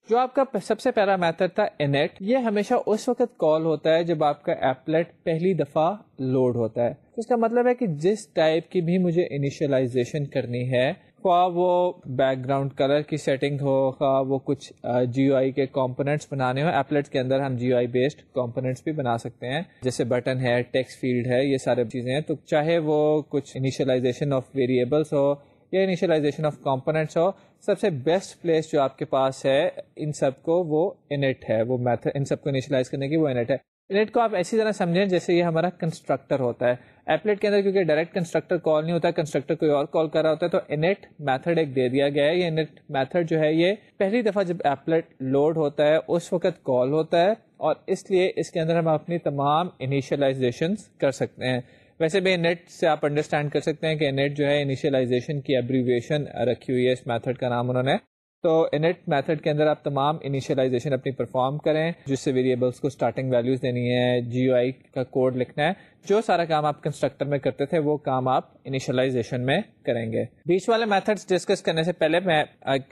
جو آپ کا سب سے پہلا میتھڈ تھا انیٹ یہ ہمیشہ اس وقت کال ہوتا ہے جب آپ کا ایپلیٹ پہلی دفعہ لوڈ ہوتا ہے۔ اس کا مطلب ہے کہ جس ٹائپ کی بھی مجھے انیشلائزیشن کرنی ہے خواہ وہ بیک گراؤنڈ کلر کی سیٹنگ ہو، خواہ وہ کچھ جیو آئی کے کمپوننٹس بنانے ہو ایپلیٹ کے اندر ہم جیو آئی بیسڈ کمپوننٹس بھی بنا سکتے ہیں۔ جیسے بٹن ہے ٹیکس فیلڈ ہے، یہ سارے چیزیں ہیں۔ تو چاہے وہ کچھ انیشلائزیشن آف ویریبلس ہو یا انیشلائزیشن آف کمپوننٹس ہو، سب سے بیسٹ پلیس جو آپ کے پاس ہے، ان سب کو وہ انٹ ہے۔ وہ میتھڈ ان سب کو انیشلائز کرنے کی وہ انٹ ہے۔ انٹ کو آپ ایسی طرح سمجھیں جیسے یہ ہمارا کنسٹرکٹر ہوتا ہے۔ ایپلیٹ کے اندر کیونکہ ڈائریکٹ کنسٹرکٹر کال نہیں ہوتا کنسٹرکٹر کوئی اور کال کر رہا ہوتا ہے، تو انٹ میتھڈ ایک دے دیا گیا ہے۔ یہ انٹ میتھڈ جو ہے، یہ پہلی دفعہ جب ایپلیٹ لوڈ ہوتا ہے، اس وقت کال ہوتا ہے اور اس لیے اس کے اندر ہم اپنی تمام انیشلائزیشن کر سکتے ہیں۔ ویسے بھی نیٹ سے آپ انڈرسٹینڈ کر سکتے ہیں کہ نیٹ جو ہے انیشلائزیشن کی ایبریویشن رکھی ہوئی ہے۔ اس میتھڈ کا نام انہوں نے تو انٹ میتھڈ کے اندر آپ تمام انیشلائزیشن اپنی پرفارم کریں، جس سے ویریبلس کو اسٹارٹنگ ویلیوز دینی ہے جی او آئی کا کوڈ لکھنا ہے، جو سارا کام آپ کنسٹرکٹر میں کرتے تھے، وہ کام آپ انیشلائزیشن میں کریں گے۔ بیچ والے میتھڈ ڈسکس کرنے سے پہلے میں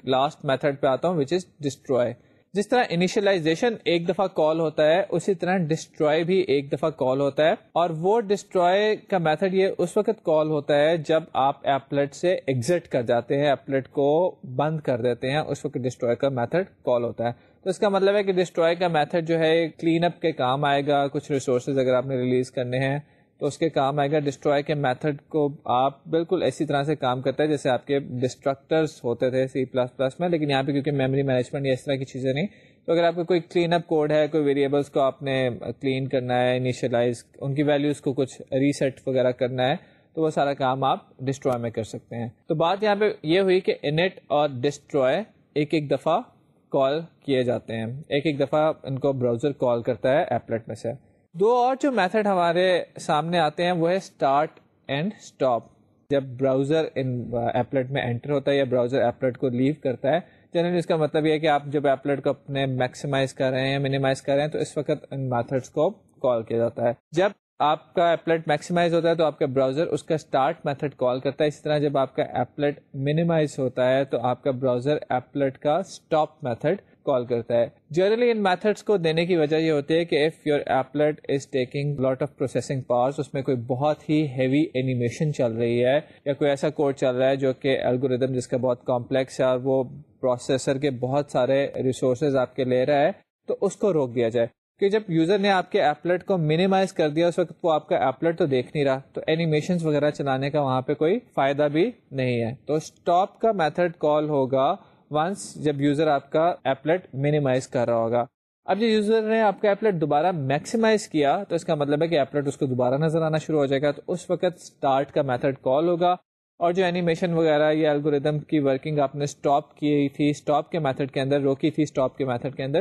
لاسٹ میتھڈ پہ آتا ہوں وچ از ڈسٹروائے جس طرح انیشلائزیشن ایک دفعہ کال ہوتا ہے، اسی طرح ڈسٹروائے بھی ایک دفعہ کال ہوتا ہے۔ اور وہ ڈسٹروائے کا میتھڈ یہ اس وقت کال ہوتا ہے جب آپ ایپلٹ سے ایگزٹ کر جاتے ہیں ایپلٹ کو بند کر دیتے ہیں، اس وقت ڈسٹروائے کا میتھڈ کال ہوتا ہے۔ تو اس کا مطلب ہے کہ ڈسٹروائے کا میتھڈ جو ہے کلین اپ کے کام آئے گا، کچھ ریسورسز اگر آپ نے ریلیز کرنے ہیں۔ تو اس کے کام آئے گا ڈسٹروائے کے میتھڈ کو آپ بالکل ایسی طرح سے کام کرتے ہیں جیسے آپ کے ڈسٹرکٹرس ہوتے تھے سی پلس پلس میں، لیکن یہاں پہ کیونکہ میموری مینجمنٹ یا اس طرح کی چیزیں نہیں، تو اگر آپ کو کوئی کلین اپ کوڈ ہے، کوئی ویریبلس کو آپ نے کلین کرنا ہے انیشلائز ان کی ویلیوز کو کچھ ریسیٹ وغیرہ کرنا ہے، تو وہ سارا کام آپ ڈسٹروائے میں کر سکتے ہیں۔ تو بات یہاں پہ یہ ہوئی کہ انٹ اور ڈسٹروائے ایک ایک دفعہ کال کیے جاتے ہیں۔ ایک ایک دفعہ ان کو براؤزر کال کرتا ہے ایپلٹ میں سے۔ دو اور جو میتھڈ ہمارے سامنے آتے ہیں وہ ہے اسٹارٹ اینڈ اسٹاپ جب براؤزر ان ایپلٹ میں انٹر ہوتا ہے یا براؤزر ایپلٹ کو لیو کرتا ہے جنرلی اس کا مطلب یہ ہے کہ آپ جب ایپلٹ کو اپنے میکسیمائز کر رہے ہیں منیمائز کر رہے ہیں تو اس وقت ان میتھڈس کو کال کیا جاتا ہے. جب آپ کا ایپلٹ میکسیمائز ہوتا ہے تو آپ کا براؤزر اس کا اسٹارٹ میتھڈ کال کرتا ہے. اسی طرح جب آپ کا ایپلٹ منیمائز ہوتا ہے تو آپ کا براؤزر ایپلٹ کا اسٹاپ میتھڈ کال کرتا ہے۔ جنرلی ان میتھڈس کو دینے کی وجہ یہ ہوتی ہے کہ if your applet is taking lot of processing powers اس میں کوئی بہت ہی ہیوی اینیمیشن چل رہی ہے یا کوئی ایسا کوڈ چل رہا ہے جو کہ الگوریدم جس کا بہت کمپلیکس ہے اور وہ پروسیسر کے بہت سارے ریسورسز آپ کے لے رہا ہے، تو اس کو روک دیا جائے۔ کہ جب یوزر نے آپ کے ایپلٹ کو منیمائز کر دیا، اس وقت وہ آپ کا ایپلٹ تو دیکھ نہیں رہا، تو اینیمیشن وغیرہ چلانے کا وہاں پہ کوئی فائدہ بھی نہیں ہے۔ تو اسٹاپ کا میتھڈ کال ہوگا۔ ونس جب یوزر آپ کا ایپلٹ منیمائز کر رہا ہوگا۔ اب جب یوزر نے آپ کا ایپلٹ دوبارہ میکسیمائز کیا، تو اس کا مطلب ہے کہ ایپلٹ اس کو دوبارہ نظر آنا شروع ہو جائے گا۔ تو اس وقت اسٹارٹ کا میتھڈ کال ہوگا۔ اور جو اینیمیشن وغیرہ یا الگوریدم کی ورکنگ آپ نے اسٹاپ کی تھی اسٹاپ کے میتھڈ کے اندر، روکی تھی اسٹاپ کے میتھڈ کے اندر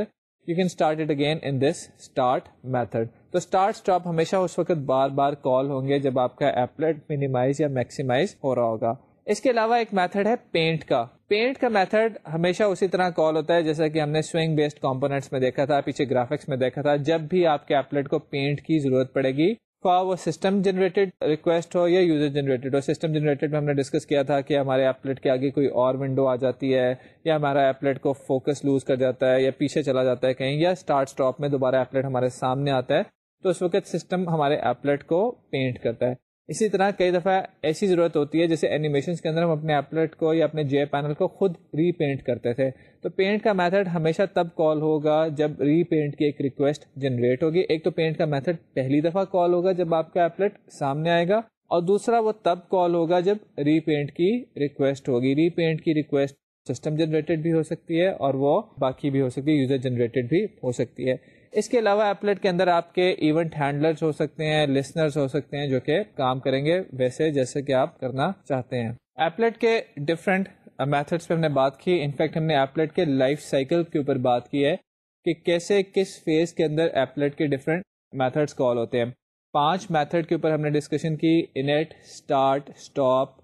you can start it again in this start method تو اسٹارٹ اسٹاپ ہمیشہ اس وقت بار بار کال ہوں گے جب آپ کا ایپلٹ منیمائز یا میکسیمائز ہو رہا ہوگا۔ اس کے علاوہ ایک میتھڈ ہے پینٹ کا. پینٹ کا میتھڈ ہمیشہ اسی طرح کال ہوتا ہے جیسا کہ ہم نے سوئنگ بیسڈ کمپونیٹس میں دیکھا تھا، پیچھے گرافکس میں دیکھا تھا۔ جب بھی آپ کے ایپلٹ کو پینٹ کی ضرورت پڑے گی خواہ وہ سسٹم جنریٹڈ ریکویسٹ ہو یا یوزر جنریٹڈ ہو۔ سسٹم جنریٹڈ میں ہم نے ڈسکس کیا تھا کہ ہمارے ایپلٹ کے آگے کوئی اور ونڈو آ جاتی ہے یا ہمارا ایپلٹ کو فوکس لوز کر جاتا ہے یا پیچھے چلا جاتا ہے کہیں یا اسٹارٹ اسٹاپ میں دوبارہ ایپلٹ ہمارے سامنے آتا ہے، تو اس وقت سسٹم ہمارے ایپلٹ کو پینٹ کرتا ہے۔ اسی طرح کئی دفعہ ایسی ضرورت ہوتی ہے جیسے اینیمیشن کے اندر ہم اپنے ایپلٹ کو یا اپنے جے پینل کو خود ری پینٹ کرتے تھے۔ تو پینٹ کا میتھڈ ہمیشہ تب کال ہوگا جب ری پینٹ کی ایک ریکویسٹ جنریٹ ہوگی۔ ایک تو پینٹ کا میتھڈ پہلی دفعہ کال ہوگا جب آپ کا ایپلٹ سامنے آئے گا، اور دوسرا وہ تب کال ہوگا جب ری پینٹ کی ریکویسٹ ہوگی۔ ری پینٹ کی ریکویسٹ سسٹم جنریٹڈ بھی ہو سکتی ہے اور وہ باقی بھی ہو سکتی ہے یوزر جنریٹڈ بھی ہو سکتی ہے۔ اس کے علاوہ ایپلیٹ کے اندر آپ کے ایونٹ ہینڈلرس ہو سکتے ہیں لسنرس ہو سکتے ہیں جو کہ کام کریں گے ویسے جیسے کہ آپ کرنا چاہتے ہیں۔ ایپلیٹ کے ڈفرینٹ میتھڈس پہ ہم نے بات کی۔ انفیکٹ ہم نے ایپلیٹ کے لائف سائیکل کے اوپر بات کی ہے کہ کیسے کس فیز کے اندر ایپلیٹ کے ڈفرینٹ میتھڈس کال ہوتے ہیں۔ پانچ میتھڈ کے اوپر ہم نے ڈسکشن کی۔ انیٹ اسٹارٹ اسٹاپ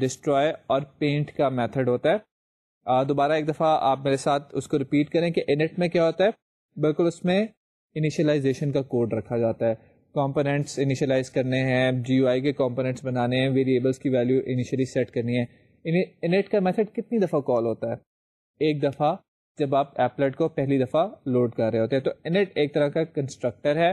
ڈسٹروائے اور پینٹ کا میتھڈ ہوتا ہے۔ دوبارہ ایک دفعہ آپ میرے ساتھ اس کو ریپیٹ کریں کہ انٹ میں کیا ہوتا ہے۔ بالکل اس میں انیشلائزیشن کا کوڈ رکھا جاتا ہے۔ کمپوننٹس انیشلائز کرنے ہیں جی یو آئی کے کمپوننٹس بنانے ہیں ویریبلس کی ویلیو انیشلی سیٹ کرنی ہے۔ انیٹ کا میتھڈ کتنی دفعہ کال ہوتا ہے؟ ایک دفعہ جب آپ ایپلٹ کو پہلی دفعہ لوڈ کر رہے ہوتے ہیں۔ تو انیٹ ایک طرح کا کنسٹرکٹر ہے۔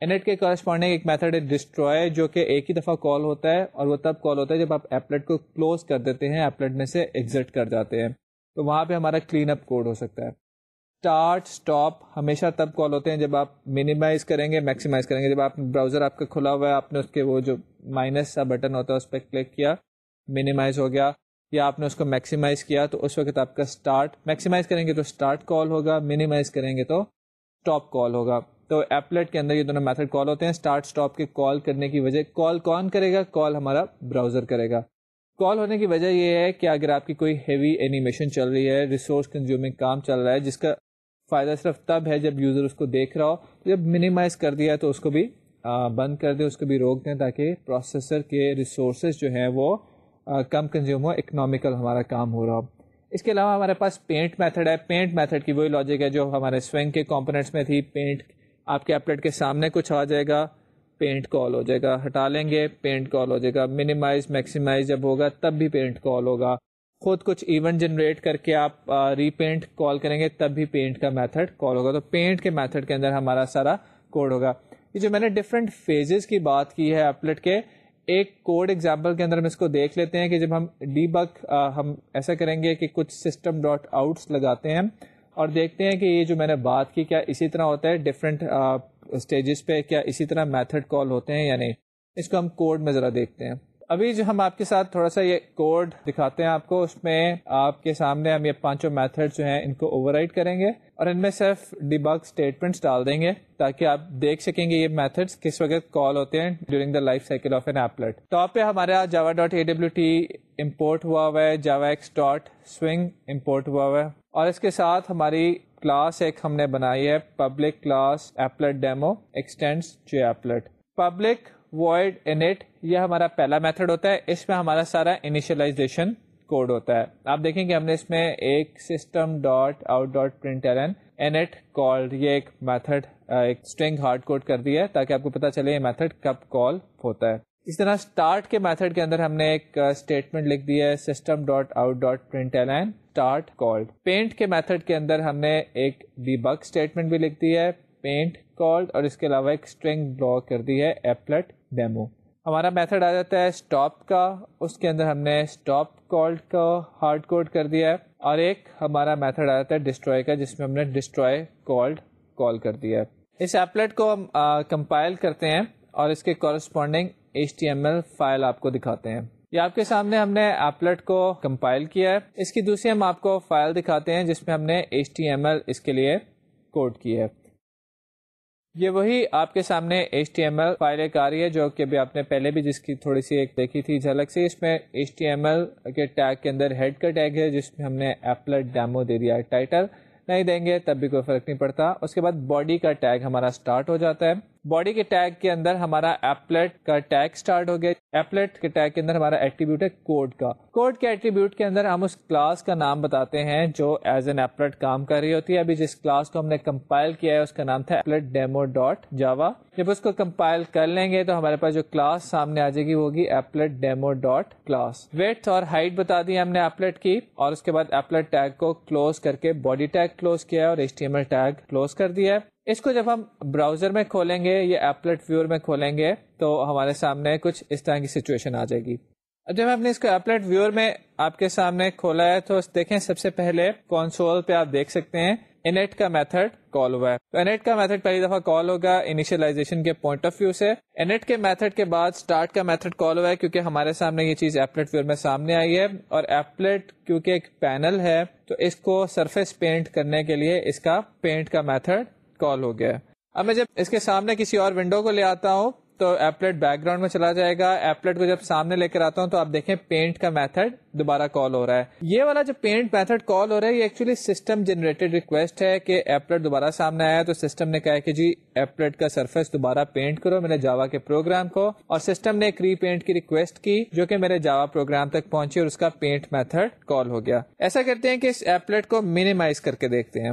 انیٹ کے کورسپونڈنگ ایک میتھڈ ہے ڈسٹروائے جو کہ ایک ہی دفعہ کال ہوتا ہے اور وہ تب کال ہوتا ہے جب آپ ایپلٹ کو کلوز کر دیتے ہیں ایپلٹ میں سے ایگزٹ کر جاتے ہیں۔ تو وہاں پہ ہمارا کلین اپ کوڈ ہو سکتا ہے۔ اسٹارٹ اسٹاپ ہمیشہ تب کال ہوتے ہیں جب آپ منیمائز کریں گے میکسیمائز کریں گے. جب آپ براؤزر آپ کا کھلا ہوا ہے، آپ نے اس کے وہ جو مائنس سا بٹن ہوتا ہے اس پہ کلک کیا منیمائز ہو گیا، یا آپ نے اس کو میکسیمائز کیا، تو اس وقت آپ کا اسٹارٹ میکسیمائز کریں گے تو اسٹارٹ کال ہوگا منیمائز کریں گے تو اسٹاپ کال ہوگا. تو ایپلیٹ کے اندر یہ دونوں میتھڈ کال ہوتے ہیں اسٹارٹ اسٹاپ کے کال کرنے کی وجہ. کال کون کرے گا؟ کال ہمارا براؤزر کرے گا. کال ہونے کی وجہ یہ ہے کہ اگر آپ کی کوئی ہیوی اینیمیشن چل رہی ہے ریسورس کنزیومنگ کام چل رہا ہے، جس کا فائدہ صرف تب ہے جب یوزر اس کو دیکھ رہا ہو، جب منیمائز کر دیا تو اس کو بھی بند کر دیں، اس کو بھی روک دیں تاکہ پروسیسر کے ریسورسز جو ہیں وہ کم کنزیوم ہو اکنامیکل ہمارا کام ہو رہا ہو۔ اس کے علاوہ ہمارے پاس پینٹ میتھڈ ہے۔ پینٹ میتھڈ کی وہی لاجک ہے جو ہمارے سوئنگ کے کمپوننٹس میں تھی۔ پینٹ آپ کے ایپلیٹ کے سامنے کچھ آ جائے گا پینٹ کال ہو جائے گا۔ ہٹا لیں گے پینٹ کال ہو جائے گا۔ منیمائز میکسیمائز جب ہوگا تب بھی پینٹ کال ہوگا۔ خود کچھ ایونٹ جنریٹ کر کے آپ ری پینٹ کال کریں گے، تب بھی پینٹ کا میتھڈ کال ہوگا۔ تو پینٹ کے میتھڈ کے اندر ہمارا سارا کوڈ ہوگا۔ یہ جو میں نے ڈفرینٹ فیزز کی بات کی ہے ایپلٹ کے، ایک کوڈ ایگزامپل کے اندر ہم اس کو دیکھ لیتے ہیں کہ جب ہم ڈی بک ہم ایسا کریں گے کہ کچھ سسٹم ڈاٹ آؤٹس لگاتے ہیں اور دیکھتے ہیں کہ یہ جو میں نے بات کی، کیا اسی طرح ہوتا ہے ڈفرینٹ اسٹیجز پہ، کیا اسی طرح میتھڈ کال ہوتے ہیں یا نہیں۔ اس کو ہم کوڈ میں ذرا دیکھتے ہیں۔ ابھی جو ہم آپ کے ساتھ تھوڑا سا یہ کوڈ دکھاتے ہیں آپ کو، اس میں آپ کے سامنے ہم یہ پانچوں میتھڈ جو ہیں، ان کو اوور کریں گے اور ان میں صرف ڈیباگ اسٹیٹمنٹس ڈال دیں گے تاکہ آپ دیکھ سکیں گے یہ میتھڈس کس وقت کال ہوتے ہیں during the life cycle of an applet top پہ ہمارے یہاں Java dot A W T import ہوا ہوا ہے Java X dot swing import ہوا ہوا ہے اور اس کے ساتھ ہماری کلاس ایک ہم نے بنائی ہے public class applet demo extends جو ایپلٹ پبلک وائڈ انٹ یہ ہمارا پہلا میتھڈ ہوتا ہے۔ اس میں ہمارا سارا انیشلائزیشن کوڈ ہوتا ہے۔ آپ دیکھیں کہ ہم نے اس میں ایک system dot out dot print init called یہ ایک میتھڈ ایک اسٹرنگ ہارڈ کوڈ کر دی ہے تاکہ آپ کو پتا چلے یہ میتھڈ کب کال ہوتا ہے۔ اس طرح اسٹارٹ کے میتھڈ کے اندر ہم نے ایک اسٹیٹمنٹ لکھ دی ہے۔ System dot out dot print start called paint کے میتھڈ کے اندر ہم نے ایک ڈی بک اسٹیٹمنٹ بھی لکھ دی ہے۔ پینٹ کالڈ اور اس کے علاوہ ایک اسٹرنگ بلاک کر دی ہے۔ ایپلٹ ڈیمو ہمارا میتھڈ آ جاتا ہے اسٹاپ کا، اس کے اندر ہم نے اسٹاپ کالڈ کا ہارڈ کوڈ کر دیا ہے، اور ایک ہمارا میتھڈ آ جاتا ہے ڈسٹروائے کا، جس میں ہم نے ڈسٹروائے کالڈ کال کر دیا ہے۔ اس ایپلٹ کو ہم کمپائل کرتے ہیں اور اس کے corresponding H T M L file آپ کو دکھاتے ہیں۔ یہ آپ کے سامنے ہم نے ایپلٹ کو کمپائل کیا ہے۔ اس کی دوسری ہم آپ کو فائل دکھاتے ہیں، جس میں ہم نے ایچ ٹی ایم ایل اس کے لیے کوڈ کی ہے۔ یہ وہی آپ کے سامنے H T M L file ایک آ رہی ہے جو کہ ابھی آپ نے پہلے بھی جس کی تھوڑی سی ایک دیکھی تھی جھلک سے اس میں ایچ ٹی ایم ایل کے ٹیگ کے اندر ہیڈ کا ٹیگ ہے، جس میں ہم نے ایپلٹ ڈیمو دے دیا ٹائٹل نہیں دیں گے تب بھی کوئی فرق نہیں پڑتا۔ اس کے بعد باڈی کا ٹیگ ہمارا اسٹارٹ ہو جاتا ہے۔ باڈی کے ٹیگ کے اندر ہمارا ایپلٹ کا ٹیگ اسٹارٹ ہو گیا۔ ایپلٹ کے ٹیگ کے اندر ہمارا ایٹریبیوٹ ہے کوڈ کا۔ کوڈ کے ایٹریبیوٹ کے اندر ہم اس کلاس کا نام بتاتے ہیں جو ایز این ایپلٹ کام کر رہی ہوتی ہے۔ ابھی جس کلاس کو ہم نے کمپائل کیا ہے، اس کا نام تھا ایپلٹ ڈیمو ڈاٹ جاوا۔ جب اس کو کمپائل کر لیں گے تو ہمارے پاس جو کلاس سامنے آ جائے گی وہ ہوگی applet demo dot class. Width اور ہائٹ بتا دی ہم نے ایپلٹ کی اور اس کے بعد ایپلٹ ٹیگ کو کلوز کر کے باڈی ٹیگ کلوز کیا ہے اور H T M L tag close کر دیا ہے۔ اس کو جب ہم براؤزر میں کھولیں گے یا ایپلٹ ویور میں کھولیں گے تو ہمارے سامنے کچھ اس طرح کی سچویشن آ جائے گی۔ جب ہم نے اس کو ایپلٹ ویور میں آپ کے سامنے کھولا ہے تو دیکھیں سب سے پہلے کونسول پہ آپ دیکھ سکتے ہیں انیٹ کا میتھڈ کال ہوا ہے۔ تو انیٹ کا میتھڈ پہلی دفعہ کال ہوگا انیشلائزیشن کے پوائنٹ آف ویو سے۔ انیٹ کے میتھڈ کے بعد اسٹارٹ کا میتھڈ کال ہوا ہے کیونکہ ہمارے سامنے یہ چیز ایپلٹ ویور میں سامنے آئی ہے اور ایپلٹ کیونکہ ایک پینل ہے تو اس کو سرفیس پینٹ کرنے کے لیے اس کا پینٹ کا میتھڈ کال ہو گیا اب میں جب اس کے سامنے کسی اور ونڈو کو لے آتا ہوں، تو ایپلٹ بیک گراؤنڈ میں چلا جائے گا۔ ایپلٹ کو جب سامنے لے کر آتا ہوں، تو آپ دیکھیں پینٹ کا میتھڈ دوبارہ کال ہو رہا ہے۔ یہ والا جو پینٹ میتھڈ کال ہو رہا ہے، یہ ایکچولی سسٹم جنریٹڈ ریکویسٹ ہے کہ ایپلٹ دوبارہ سامنے آیا تو سسٹم نے کہا کہ جی ایپلٹ کا سرفیس دوبارہ پینٹ کرو میرے جاوا کے پروگرام کو۔ اور سسٹم نے ایک ری پینٹ کی ریکویسٹ کی، جو کہ میرے جاوا پروگرام تک پہنچی اور اس کا پینٹ میتھڈ کال ہو گیا۔ ایسا کرتے ہیں کہ اس ایپلٹ کو مینیمائز کر کے دیکھتے ہیں۔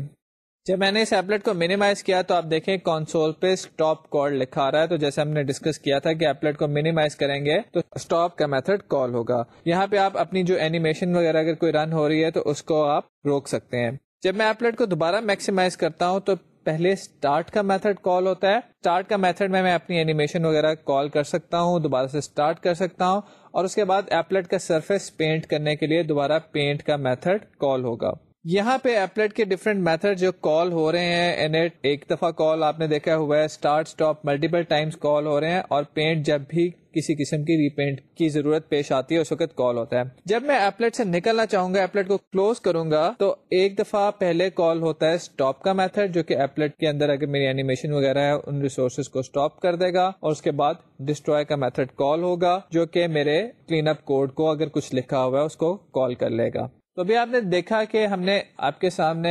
جب میں نے اس ایپلٹ کو مینیمائز کیا تو آپ دیکھیں کانسول پہ اسٹاپ کال لکھا رہا ہے تو جیسے ہم نے ڈسکس کیا تھا کہ ایپلٹ کو مینیمائز کریں گے تو اسٹاپ کا میتھڈ کال ہوگا۔ یہاں پہ آپ اپنی جو اینیمیشن وغیرہ اگر کوئی رن ہو رہی ہے تو اس کو آپ روک سکتے ہیں۔ جب میں ایپلٹ کو دوبارہ میکسیمائز کرتا ہوں تو پہلے اسٹارٹ کا میتھڈ کال ہوتا ہے۔ اسٹارٹ کا میتھڈ میں میں اپنی اینیمیشن وغیرہ کال کر سکتا ہوں، دوبارہ سے اسٹارٹ کر سکتا ہوں اور اس کے بعد ایپلٹ کا سرفیس پینٹ کرنے کے لیے دوبارہ پینٹ کا میتھڈ کال ہوگا۔ یہاں پہ ایپلٹ کے ڈفرینٹ میتھڈ جو کال ہو رہے ہیں ایک دفعہ کال آپ نے دیکھا ہوا ہے start stop multiple times call ہو رہے ہیں اور پینٹ جب بھی کسی قسم کی ریپینٹ کی ضرورت پیش آتی ہے، اس وقت کال ہوتا ہے۔ جب میں ایپلٹ سے نکلنا چاہوں گا ایپلٹ کو کلوز کروں گا، تو ایک دفعہ پہلے کال ہوتا ہے اسٹاپ کا میتھڈ جو کہ ایپلٹ کے اندر اگر میری اینیمیشن وغیرہ ہے، ان ریسورسز کو اسٹاپ کر دے گا اور اس کے بعد ڈسٹروائے کا میتھڈ کال ہوگا، جو کہ میرے کلین اپ کوڈ کو اگر کچھ لکھا ہوا ہے، اس کو کال کر لے گا۔ تو ابھی آپ نے دیکھا کہ ہم نے آپ کے سامنے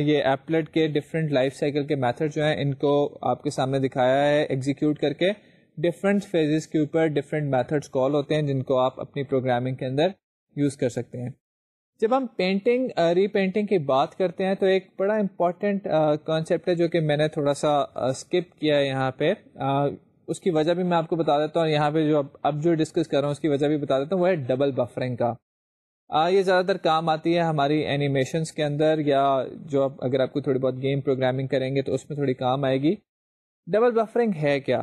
یہ ایپلٹ کے ڈفرینٹ لائف سائیکل کے میتھڈ جو ہیں، ان کو آپ کے سامنے دکھایا ہے ایگزیکیوٹ کر کے ڈفرینٹ فیزز کے اوپر ڈفرینٹ میتھڈس کال ہوتے ہیں، جن کو آپ اپنی پروگرامنگ کے اندر یوز کر سکتے ہیں۔ جب ہم پینٹنگ ری پینٹنگ کی بات کرتے ہیں، تو ایک بڑا امپورٹنٹ کانسیپٹ ہے جو کہ میں نے تھوڑا سا اسکپ کیا ہے یہاں پہ۔ اس کی وجہ بھی میں آپ کو بتا دیتا ہوں، یہاں پہ جو اب جو ڈسکس کر رہا ہوں، اس کی وجہ بھی بتا دیتا ہوں، وہ ہے ڈبل بفرنگ کا۔ یہ زیادہ تر کام آتی ہے ہماری اینیمیشنس کے اندر یا جو اگر آپ کو تھوڑی بہت گیم پروگرامنگ کریں گے تو اس میں تھوڑی کام آئے گی۔ ڈبل بفرنگ ہے کیا؟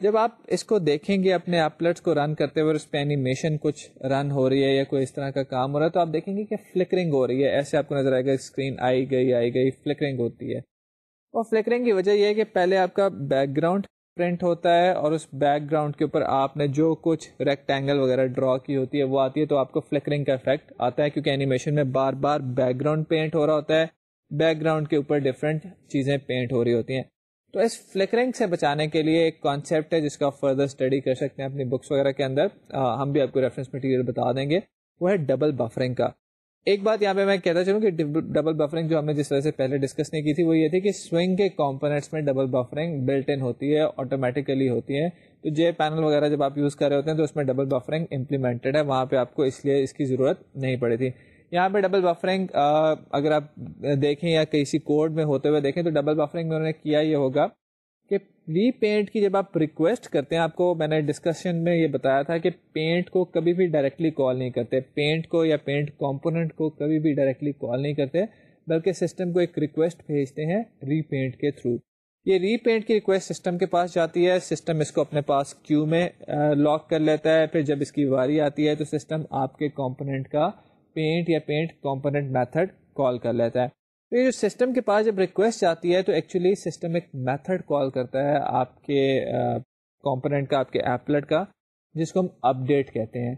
جب آپ اس کو دیکھیں گے اپنے ایپلٹس کو رن کرتے ہوئے اس پہ اینیمیشن کچھ رن ہو رہی ہے یا کوئی اس طرح کا کام ہو رہا ہے تو آپ دیکھیں گے کہ فلکرنگ ہو رہی ہے۔ ایسے آپ کو نظر آئے گا اسکرین آئی گئی آئی گئی فلکرنگ ہوتی ہے۔ اور فلکرنگ کی وجہ یہ ہے کہ پہلے آپ کا بیک گراؤنڈ پرنٹ ہوتا ہے اور اس بیک گراؤنڈ کے اوپر آپ نے جو کچھ ریکٹینگل وغیرہ ڈرا کی ہوتی ہے وہ آتی ہے تو آپ کو فلکرنگ کا افیکٹ آتا ہے کیونکہ اینیمیشن میں بار بار بیک گراؤنڈ پینٹ ہو رہا ہوتا ہے۔ بیک گراؤنڈ کے اوپر ڈفرینٹ چیزیں پینٹ ہو رہی ہوتی ہیں۔ تو اس فلکرنگ سے بچانے کے لیے ایک کانسیپٹ ہے جس کا فردر اسٹڈی کر سکتے ہیں اپنی بکس وغیرہ کے اندر۔ ہم بھی آپ کو ریفرنس مٹیریل بتا دیں گے۔ وہ ہے ڈبل بفرنگ کا۔ ایک بات یہاں پہ میں کہتا چلوں کہ ڈبل بفرنگ جو ہم نے جس وجہ سے پہلے ڈسکس نہیں کی تھی وہ یہ تھی کہ سوئنگ کے کمپونیٹس میں ڈبل بفرنگ بلٹ ان ہوتی ہے آٹومیٹیکلی ہوتی ہے۔ تو جے پینل وغیرہ جب آپ یوز کر رہے ہوتے ہیں تو اس میں ڈبل بفرنگ امپلیمنٹڈ ہے، وہاں پہ آپ کو اس لیے اس کی ضرورت نہیں پڑی تھی۔ یہاں پہ ڈبل بفرنگ اگر آپ دیکھیں یا کسی کوڈ میں ہوتے ہوئے دیکھیں تو ڈبل بفرنگ میں انہوں نے کیا یہ ہوگا۔ کہ ری پینٹ کی جب آپ ریکویسٹ کرتے ہیں، آپ کو میں نے ڈسکشن میں یہ بتایا تھا کہ پینٹ کو کبھی بھی ڈائریکٹلی کال نہیں کرتے۔ پینٹ کو یا پینٹ کمپوننٹ کو کبھی بھی ڈائریکٹلی کال نہیں کرتے، بلکہ سسٹم کو ایک ریکویسٹ بھیجتے ہیں ری پینٹ کے تھرو یہ ری پینٹ کی ریکویسٹ سسٹم کے پاس جاتی ہے سسٹم اس کو اپنے پاس کیو میں لاک کر لیتا ہے، پھر جب اس کی واری آتی ہے تو سسٹم آپ کے کمپوننٹ کا پینٹ یا پینٹ کمپوننٹ میتھڈ کال کر لیتا ہے۔ تو یہ جو سسٹم کے پاس جب ریکویسٹ آتی ہے تو ایکچولی سسٹم ایک میتھڈ کال کرتا ہے آپ کے کمپوننٹ کا، آپ کے ایپلٹ کا، جس کو ہم اپ ڈیٹ کہتے ہیں۔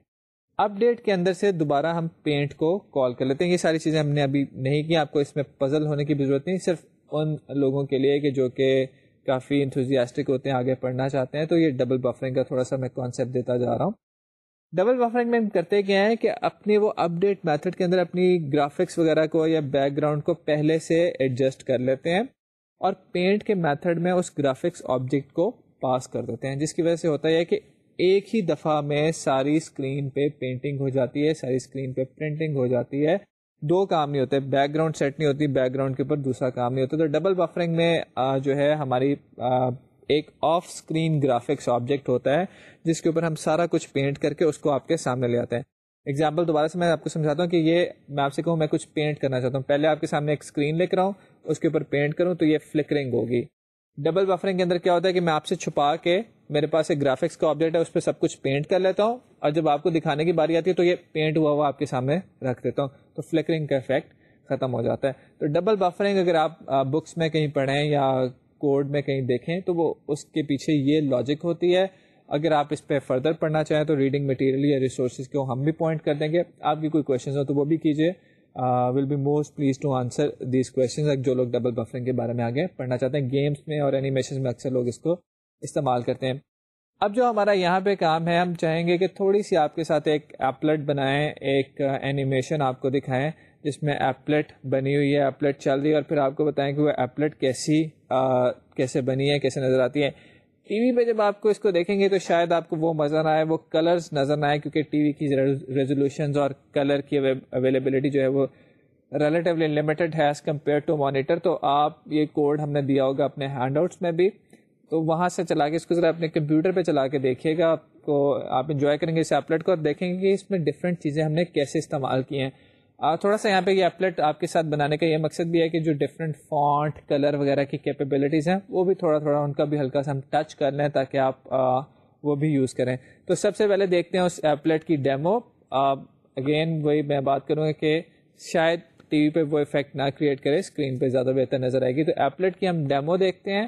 اپ ڈیٹ کے اندر سے دوبارہ ہم پینٹ کو کال کر لیتے ہیں۔ یہ ساری چیزیں ہم نے ابھی نہیں کی، آپ کو اس میں پزل ہونے کی بھی ضرورت نہیں، صرف ان لوگوں کے لیے کہ جو کہ کافی انتھوزیاسٹک ہوتے ہیں، آگے پڑھنا چاہتے ہیں۔ تو یہ ڈبل بفرنگ کا تھوڑا سا میں کانسیپٹ دیتا جا رہا ہوں۔ ڈبل بفرنگ میں کرتے کیا ہے کہ اپنی وہ اپ ڈیٹ میتھڈ کے اندر اپنی گرافکس وغیرہ کو یا بیک گراؤنڈ کو پہلے سے ایڈجسٹ کر لیتے ہیں اور پینٹ کے میتھڈ میں اس گرافکس آبجیکٹ کو پاس کر دیتے ہیں، جس کی وجہ سے ہوتا ہے کہ ایک ہی دفعہ میں ساری اسکرین پہ پینٹنگ ہو جاتی ہے، ساری اسکرین پہ پرنٹنگ ہو جاتی ہے۔ دو کام نہیں ہوتے بیک گراؤنڈ سیٹ نہیں ہوتی بیک گراؤنڈ کے اوپر دوسرا کام نہیں ہوتا۔ تو ڈبل بفرنگ میں جو ہے ہماری ایک آف اسکرین گرافکس آبجیکٹ ہوتا ہے، جس کے اوپر ہم سارا کچھ پینٹ کر کے اس کو آپ کے سامنے لے آتے ہیں۔ ایگزامپل دوبارہ سے میں آپ کو سمجھاتا ہوں کہ یہ میں آپ سے کہوں، میں کچھ پینٹ کرنا چاہتا ہوں۔ پہلے آپ کے سامنے ایک اسکرین لے کر آؤں اس کے اوپر پینٹ کروں تو یہ فلکرنگ ہوگی۔ ڈبل بفرنگ کے اندر کیا ہوتا ہے کہ میں آپ سے چھپا کے میرے پاس ایک گرافکس کا آبجیکٹ ہے، اس پہ سب کچھ پینٹ کر لیتا ہوں۔ اور جب آپ کو دکھانے کی باری آتی ہے تو یہ پینٹ ہوا ہوا آپ کے سامنے رکھ دیتا ہوں۔ تو فلکرنگ کا افیکٹ ختم ہو جاتا ہے۔ تو ڈبل بفرنگ اگر آپ بکس میں کہیں پڑھیں یا کوڈ میں کہیں دیکھیں تو وہ اس کے پیچھے یہ لاجک ہوتی ہے۔ اگر آپ اس پہ فردر پڑھنا چاہیں تو ریڈنگ مٹیریل یا ریسورسز کو ہم بھی پوائنٹ کر دیں گے۔ آپ کی کوئی کوشچنز ہو تو وہ بھی کیجیے۔ Will be most please to answer these questions جو لوگ ڈبل بفرنگ کے بارے میں آگے پڑھنا چاہتے ہیں گیمس میں اور اینیمیشن میں اکثر لوگ اس کو استعمال کرتے ہیں۔ اب جو ہمارا یہاں پہ کام ہے، ہم چاہیں گے کہ تھوڑی سی آپ کے ساتھ ایک ایپلٹ بنائیں، ایک اینیمیشن آپ کو دکھائیں۔ جس میں ایپلٹ بنی ہوئی ہے ایپلٹ چل رہی ہے اور پھر آپ کو بتائیں کہ وہ ایپلٹ کیسی کیسے بنی ہے، کیسے نظر آتی ہے۔ ٹی وی پہ جب آپ کو اس کو دیکھیں گے تو شاید آپ کو وہ مزہ نہ آئے، وہ کلرز نظر نہ آئے، کیونکہ ٹی وی کی ریزولوشنز اور کلر کی اویلیبلٹی جو ہے وہ ریلیٹیولی لمیٹڈ ہے ایز کمپیئر ٹو مانیٹر تو آپ یہ کوڈ ہم نے دیا ہوگا اپنے ہینڈ آؤٹس میں بھی۔ تو وہاں سے چلا کے اس کو ذرا اپنے کمپیوٹر پہ چلا کے دیکھیے گا۔ آپ کو، آپ انجوائے کریں گے اس ایپلٹ کو اور دیکھیں گے کہ اس میں ڈفرینٹ چیزیں ہم نے کیسے استعمال کی ہیں۔ تھوڑا سا یہاں پہ یہ ایپلٹ آپ کے ساتھ بنانے کا یہ مقصد بھی ہے کہ جو ڈفرینٹ فونٹ کلر وغیرہ کی کیپیبلٹیز ہیں، وہ بھی تھوڑا تھوڑا ان کا بھی ہلکا سا ہم ٹچ کر لیں تاکہ آپ وہ بھی یوز کریں۔ تو سب سے پہلے دیکھتے ہیں اس ایپلٹ کی ڈیمو اگین وہی میں بات کروں گا کہ شاید ٹی وی پہ وہ افیکٹ نہ کریٹ کرے اسکرین پہ زیادہ بہتر نظر آئے گی۔ تو ایپلٹ کی ہم ڈیمو دیکھتے ہیں۔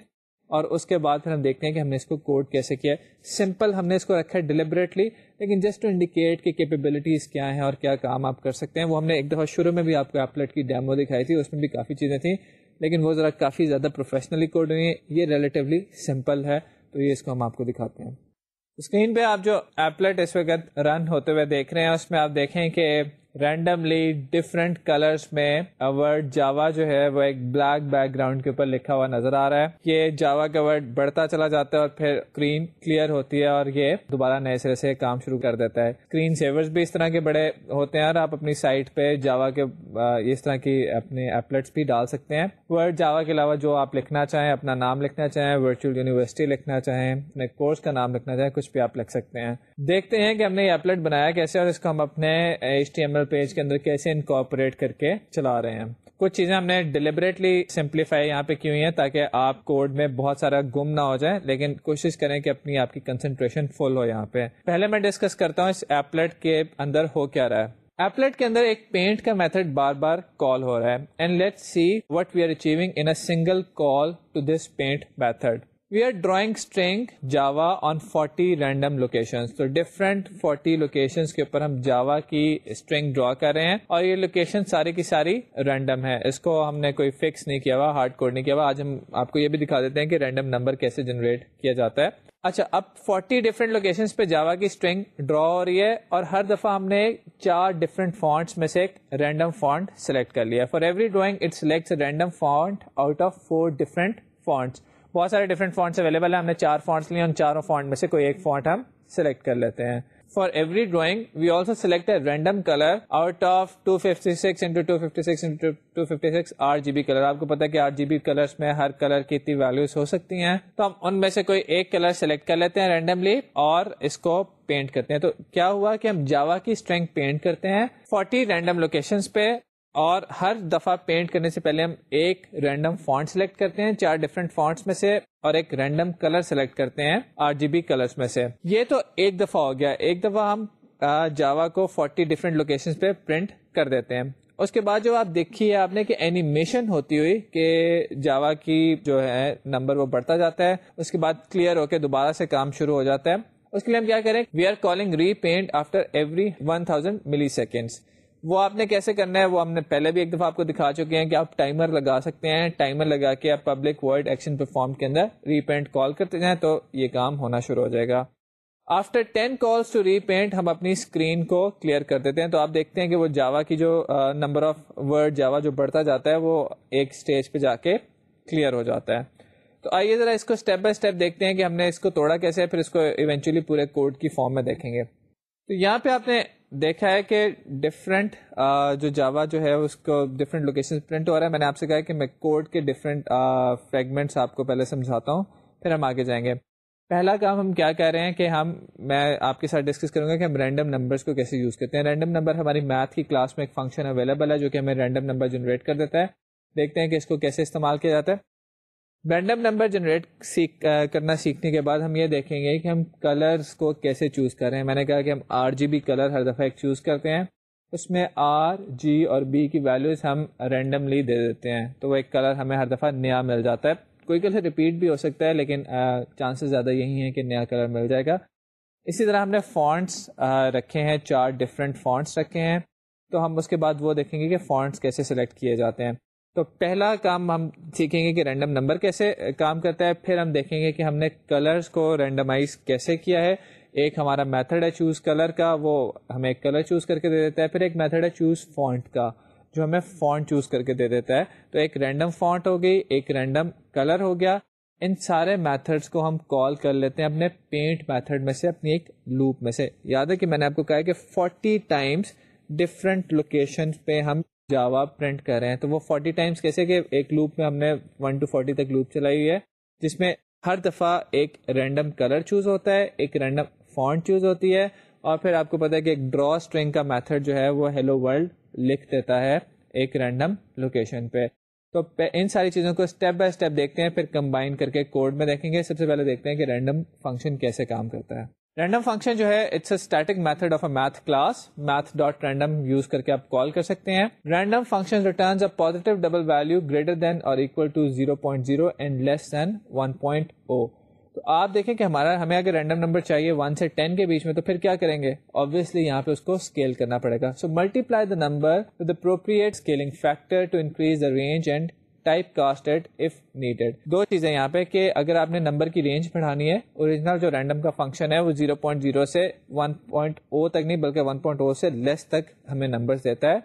اور اس کے بعد پھر ہم دیکھتے ہیں کہ ہم نے اس کو کوڈ کیسے کیا سمپل ہم نے اس کو رکھا ہے ڈیلیبریٹلی لیکن جسٹ ٹو انڈیکیٹ کہ کیپیبلٹیز کیا ہیں اور کیا کام آپ کر سکتے ہیں۔ وہ ہم نے ایک دفعہ شروع میں بھی آپ کو ایپلٹ کی ڈیمو دکھائی تھی، اس میں بھی کافی چیزیں تھیں، لیکن وہ ذرا کافی زیادہ پروفیشنلی کوڈ ہوئی ہیں یہ ریلیٹیولی سمپل ہے۔ تو یہ اس کو ہم آپ کو دکھاتے ہیں۔ اسکرین پہ آپ جو ایپلٹ اس وقت رن ہوتے ہوئے دیکھ رہے ہیں، اس میں آپ دیکھیں کہ رینڈملی ڈفرینٹ کلرس میں ورڈ جاوا جو ہے وہ ایک بلیک بیک گراؤنڈ کے اوپر لکھا ہوا نظر آ رہا ہے۔ یہ جاوا کا ورڈ بڑھتا چلا جاتا ہے اور پھر اسکرین کلیئر ہوتی ہے اور یہ دوبارہ نئے سرے سے کام شروع کر دیتا ہے۔ اسکرین سیورز بھی اس طرح کے بڑے ہوتے ہیں اور آپ اپنی سائٹ پہ جاوا کے اس طرح کی اپنے ایپلیٹس بھی ڈال سکتے ہیں۔ ورڈ جاوا کے علاوہ جو آپ لکھنا چاہیں، اپنا نام لکھنا چاہیں ورچوئل یونیورسٹی لکھنا چاہیں، اپنے کورس کا نام لکھنا چاہیں، کچھ بھی آپ لکھ سکتے ہیں۔ دیکھتے ہیں کہ ہم نے یہ ایپلیٹ بنایا کیسے اور اس کو ہم اپنے H T M L general page کے اندر کیسے انکارپوریٹ کر کے چلا رہے ہیں۔ کچھ چیزیں ہم نے ڈیلیبریٹلی سمپلیفائی یہاں پہ کی ہوئی ہیں تاکہ آپ کوڈ میں بہت سارا گم نہ ہو جائے لیکن کوشش کریں کہ اپنی آپ کی کنسنٹریشن فل ہو یہاں پہ۔ پہلے میں ڈسکس کرتا ہوں اس ایپلیٹ کے اندر ہو کیا رہا ہے۔ ایپلیٹ کے اندر ایک پینٹ کا میتھڈ بار بار کال ہو رہا ہے and let see what we are achieving in single call to this paint method we are drawing string Java on forty random location تو ڈفرنٹ فورٹی لوکیشن کے اوپر ہم جاوا کی اسٹرنگ ڈرا کر رہے ہیں اور یہ لوکیشن ساری کی ساری رینڈم ہے۔ اس کو ہم نے کوئی فکس نہیں کیا ہوا ہارڈ کوڈ نہیں کیا ہوا۔ آج ہم آپ کو یہ بھی دکھا دیتے ہیں کہ رینڈم نمبر کیسے جنریٹ کیا جاتا ہے۔ اچھا اب 40 ڈفرنٹ لوکیشن پہ جاوا کی اسٹرنگ ڈرا ہو رہی ہے اور ہر دفعہ ہم نے چار ڈفرنٹ فونٹس میں سے ایک رینڈم فونٹ سلیکٹ کر لیا۔ For every drawing it select random font out of four different fonts بہت سارے ڈفرنٹ فونٹس اویلیبل ہیں، ہم نے چار فونٹس لیے، ان چاروں فونٹ میں سے کوئی ایک فونٹ ہم سلیکٹ کر لیتے ہیں۔ For every drawing we also select a random colour out of two fifty six into two fifty six into two fifty six R G B colour آپ کو پتا کہ آر جی بی کلر میں ہر کلر کی اتنی ویلوز ہو سکتی ہیں۔ تو ہم ان میں سے کوئی ایک کلر سلیکٹ کر لیتے ہیں رینڈملی اور اس کو پینٹ کرتے ہیں۔ تو کیا ہوا کہ ہم جاوا کی اسٹرینگ پینٹ کرتے ہیں۔ فورٹی رینڈم لوکیشن پہ اور ہر دفعہ پینٹ کرنے سے پہلے ہم ایک رینڈم فونٹ سلیکٹ کرتے ہیں، چار ڈفرنٹ فونٹس میں سے اور ایک رینڈم کلر سلیکٹ کرتے ہیں آر جی بی کلر میں سے۔ یہ تو ایک دفعہ ہو گیا۔ ایک دفعہ ہم جاوا کو فورٹی ڈفرنٹ لوکیشن پہ پرنٹ کر دیتے ہیں۔ اس کے بعد جو آپ دیکھیے آپ نے کہ اینیمیشن ہوتی ہوئی کہ جاوا کی جو ہے نمبر وہ بڑھتا جاتا ہے۔ اس کے بعد کلیئر ہو کے دوبارہ سے کام شروع ہو جاتا ہے۔ اس کے لیے ہم کیا کریں we are calling repaint after every one thousand milliseconds وہ آپ نے کیسے کرنا ہے؟ وہ ہم نے پہلے بھی ایک دفعہ آپ کو دکھا چکے ہیں کہ آپ ٹائمر لگا سکتے ہیں، ٹائمر لگا کے آپ پبلک ورڈ ایکشن پرفارم کے اندر ریپینٹ کال کرتے جائیں تو یہ کام ہونا شروع ہو جائے گا۔ After ten calls to repaint ہم اپنی اسکرین کو کلیئر کر دیتے ہیں۔ تو آپ دیکھتے ہیں کہ وہ جاوا کی جو نمبر آف ورڈ جاوا جو بڑھتا جاتا ہے، وہ ایک اسٹیج پہ جا کے کلیئر ہو جاتا ہے۔ تو آئیے ذرا اس کو اسٹیپ بائی اسٹیپ دیکھتے ہیں کہ ہم نے اس کو توڑا کیسے پھر اس کو ایونچولی پورے کوڈ کی فارم میں دیکھیں گے۔ تو یہاں پہ آپ نے دیکھا ہے کہ ڈفرینٹ جو جاوا جو ہے، اس کو ڈفرینٹ لوکیشن پرنٹ ہو رہا ہے۔ میں نے آپ سے کہا کہ میں کوڈ کے ڈفرینٹ فریگمنٹس آپ کو پہلے سمجھاتا ہوں، پھر ہم آگے جائیں گے۔ پہلا کام ہم کیا کہہ رہے ہیں کہ ہم، میں آپ کے ساتھ ڈسکس کروں گا کہ ہم رینڈم نمبرس کو کیسے یوز کرتے ہیں۔ رینڈم نمبر ہماری میتھ کی کلاس میں ایک فنکشن اویلیبل ہے، جو کہ ہمیں رینڈم نمبر جنریٹ کر دیتا ہے۔ دیکھتے ہیں کہ اس کو کیسے استعمال کیا جاتا ہے۔ رینڈم نمبر جنریٹ سیکھ کرنا سیکھنے کے بعد ہم یہ دیکھیں گے کہ ہم کلرس کو کیسے چوز کر رہے ہیں میں نے کہا کہ ہم آر جی بی کلر ہر دفعہ ایک چوز کرتے ہیں اس میں آر جی اور بی کی ویلوز ہم رینڈملی دے دیتے ہیں تو وہ ایک کلر ہمیں ہر دفعہ نیا مل جاتا ہے کوئی کلر ریپیٹ بھی ہو سکتا ہے لیکن چانسز زیادہ یہی ہیں کہ نیا کلر مل جائے گا اسی طرح ہم نے فونٹس رکھے ہیں چار ڈفرینٹ فونٹس رکھے ہیں تو ہم اس کے بعد وہ دیکھیں گے کہ فونٹس کیسے سلیکٹ کیے جاتے ہیں تو پہلا کام ہم سیکھیں گے کہ رینڈم نمبر کیسے کام کرتا ہے، پھر ہم دیکھیں گے کہ ہم نے کلرز کو رینڈمائز کیسے کیا ہے۔ ایک ہمارا میتھڈ ہے چوز کلر کا، وہ ہمیں ایک کلر چوز کر کے دے دیتا ہے، پھر ایک میتھڈ ہے چوز فونٹ کا، جو ہمیں فونٹ چوز کر کے دے دیتا ہے۔ تو ایک رینڈم فونٹ ہو گئی، ایک رینڈم کلر ہو گیا۔ ان سارے میتھڈس کو ہم کال کر لیتے ہیں اپنے پینٹ میتھڈ میں سے، اپنی ایک لوپ میں سے۔ یاد ہے کہ میں نے آپ کو کہا کہ فورٹی ٹائمس ڈفرنٹ لوکیشن پہ ہم جاوا پرنٹ کر رہے ہیں، تو وہ فورٹی ٹائمس کیسے کہ ایک لوپ میں ہم نے ون ٹو فورٹی تک لوپ چلائی ہوئی ہے، جس میں ہر دفعہ ایک رینڈم کلر چوز ہوتا ہے، ایک رینڈم فونٹ چوز ہوتی ہے، اور پھر آپ کو پتا ہے کہ ایک ڈرا اسٹرنگ کا میتھڈ جو ہے وہ ہیلو ورلڈ لکھ دیتا ہے ایک رینڈم لوکیشن پہ۔ تو ان ساری چیزوں کو اسٹیپ بائی اسٹیپ دیکھتے ہیں، پھر کمبائن کر کے کوڈ میں دیکھیں گے۔ سب سے پہلے دیکھتے ہیں کہ رینڈم فنکشن کیسے کام کرتا ہے۔ رینڈم فنکشن جو ہے it's a static method of a math class math dot random use کر کے آپ کال کر سکتے ہیں. Random function returns a positive double value greater than اور equal to zero point zero and less than one point o تو آپ دیکھیں کہ ہمارا، ہمیں اگر رینڈم نمبر چاہیے ون سے ٹین کے بیچ میں تو پھر کیا کریں گے؟ آبویسلی یہاں پہ اس کو اسکیل کرنا پڑے گا. So multiply the number with appropriate scaling factor to increase the range and type casted if needed دو چیزیں یہاں پہ کہ اگر آپ نے نمبر کی رینج بڑھانی ہے اوریجنل جو رینڈم کا فنکشن ہے، وہ 0.0 سے 1.0 تک نہیں، بلکہ 1.0 سے لیس تک ہمیں نمبر دیتا ہے۔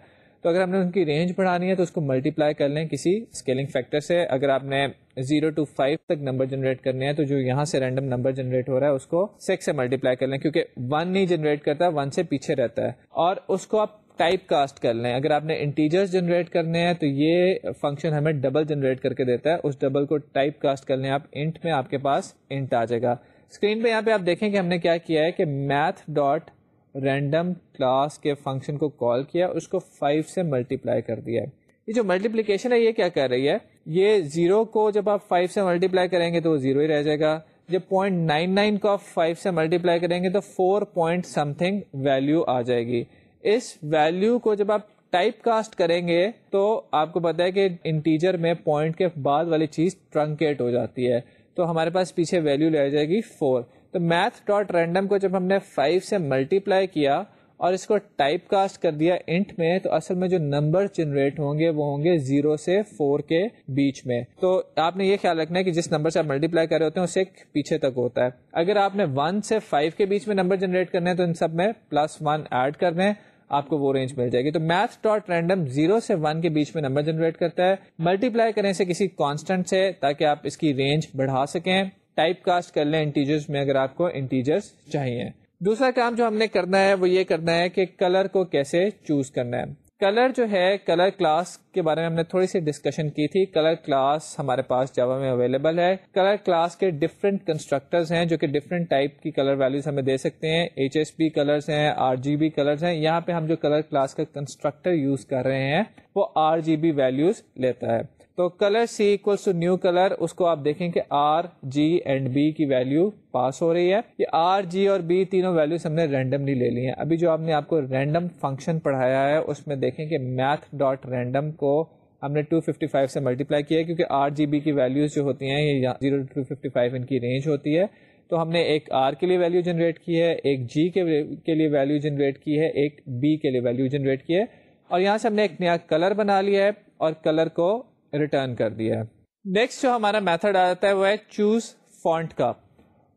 تو اگر ہم نے ان کی رینج بڑھانی ہے تو اس کو ملٹی پلائی کر لیں کسی اسکیلنگ فیکٹر سے۔ اگر آپ نے 0 ٹو 5 تک نمبر جنریٹ کرنے ہیں تو جو یہاں سے رینڈم نمبر جنریٹ ہو رہا ہے، اس کو 6 سے ملٹی پلائی کر لیں، کیونکہ 1 نہیں جنریٹ کرتا 1 سے پیچھے رہتا ہے۔ اور اس کو آپ ٹائپ کاسٹ کر لیں۔ اگر آپ نے انٹیجرز جنریٹ کرنے ہیں تو یہ فنکشن ہمیں ڈبل جنریٹ کر کے دیتا ہے۔ اس ڈبل کو ٹائپ کاسٹ کر لیں۔ آپ انٹ میں آپ کے پاس انٹ آ جائے گا۔ اسکرین پہ یہاں پہ آپ دیکھیں کہ ہم نے کیا کیا ہے کہ میتھ ڈاٹ رینڈم کلاس کے فنکشن کو کال کیا، اس کو 5 سے ملٹیپلائی کر دیا ہے۔ یہ جو ملٹیپلیکیشن ہے، یہ کیا کر رہی ہے؟ یہ زیرو کو جب آپ 5 سے ملٹیپلائی کریں گے تو وہ زیرو ہی رہ جائے گا۔ جب پوائنٹ نائن نائن کو آپ 5 سے ملٹیپلائی کریں گے تو 4 پوائنٹ سم تھنگ ویلو آ جائے گی۔ اس ویلو کو جب آپ ٹائپ کاسٹ کریں گے تو آپ کو پتا ہے کہ انٹیجر میں پوائنٹ کے بعد والی چیز ٹرنکیٹ ہو جاتی ہے۔ تو ہمارے پاس پیچھے ویلو لے جائے گی 4 تو میتھ ڈاٹ رینڈم کو جب ہم نے 5 سے ملٹیپلائی کیا اور اس کو ٹائپ کاسٹ کر دیا انٹ میں، تو اصل میں جو نمبر جنریٹ ہوں گے، وہ ہوں گے زیرو سے فور کے بیچ میں۔ تو آپ نے یہ خیال رکھنا ہے کہ جس نمبر سے آپ ملٹیپلائی کر رہے ہوتے ہیں، اسے پیچھے تک ہوتا ہے۔ اگر آپ نے ون سے فائیو کے بیچ میں نمبر جنریٹ کرنے ہیں، تو ان سب میں پلس ون ایڈ کرنے ہیں آپ کو وہ رینج مل جائے گی۔ تو میتھ ڈاٹ رینڈم زیرو سے ون کے بیچ میں نمبر جنریٹ کرتا ہے۔ ملٹیپلائی کرنے سے کسی کانسٹنٹ سے، تاکہ آپ اس کی رینج بڑھا سکیں۔ ٹائپ کاسٹ کر لیں انٹیجرز میں، اگر آپ کو انٹیجرز چاہیے۔ دوسرا کام جو ہم نے کرنا ہے وہ یہ کرنا ہے کہ کلر کو کیسے چوز کرنا ہے۔ کلر جو ہے، کلر کلاس کے بارے میں ہم نے تھوڑی سی ڈسکشن کی تھی۔ کلر کلاس ہمارے پاس جاوا میں اویلیبل ہے۔ کلر کلاس کے ڈفرنٹ کنسٹرکٹرز ہیں جو کہ ڈفرنٹ ٹائپ کی کلر ویلوز ہمیں دے سکتے ہیں۔ ایچ ایس پی کلرز ہیں آر جی بی کلرز ہیں۔ یہاں پہ ہم جو کلر کلاس کا کنسٹرکٹر یوز کر رہے ہیں، وہ آر جی بی ویلوز لیتا ہے۔ تو colour c equals to new colour اس کو آپ دیکھیں کہ آر جی اینڈ بی کی ویلو پاس ہو رہی ہے۔ یہ آر جی اور بی تینوں ویلوز ہم نے رینڈملی لے لی ہیں۔ ابھی جو آپ نے آپ کو رینڈم فنکشن پڑھایا ہے، اس میں دیکھیں کہ میتھ ڈاٹ رینڈم کو ہم نے 255 سے ملٹیپلائی کیا ہے، کیونکہ آر جی بی کی ویلوز جو ہوتی ہیں، یہ زیرو ٹو ففٹی فائیو ان کی رینج ہوتی ہے۔ تو ہم نے ایک آر کے لیے ویلو جنریٹ کی ہے، ایک جی کے لیے ویلو جنریٹ کی ہے، ایک بی کے لیے ویلو جنریٹ کی ہے۔ اور یہاں سے ہم نے ایک نیا کلر بنا لیا ہے اور کلر کو ریٹرن کر دیا ہے۔ نیکسٹ جو ہمارا میتھڈ آتا ہے وہ ہے چوز فونٹ کا۔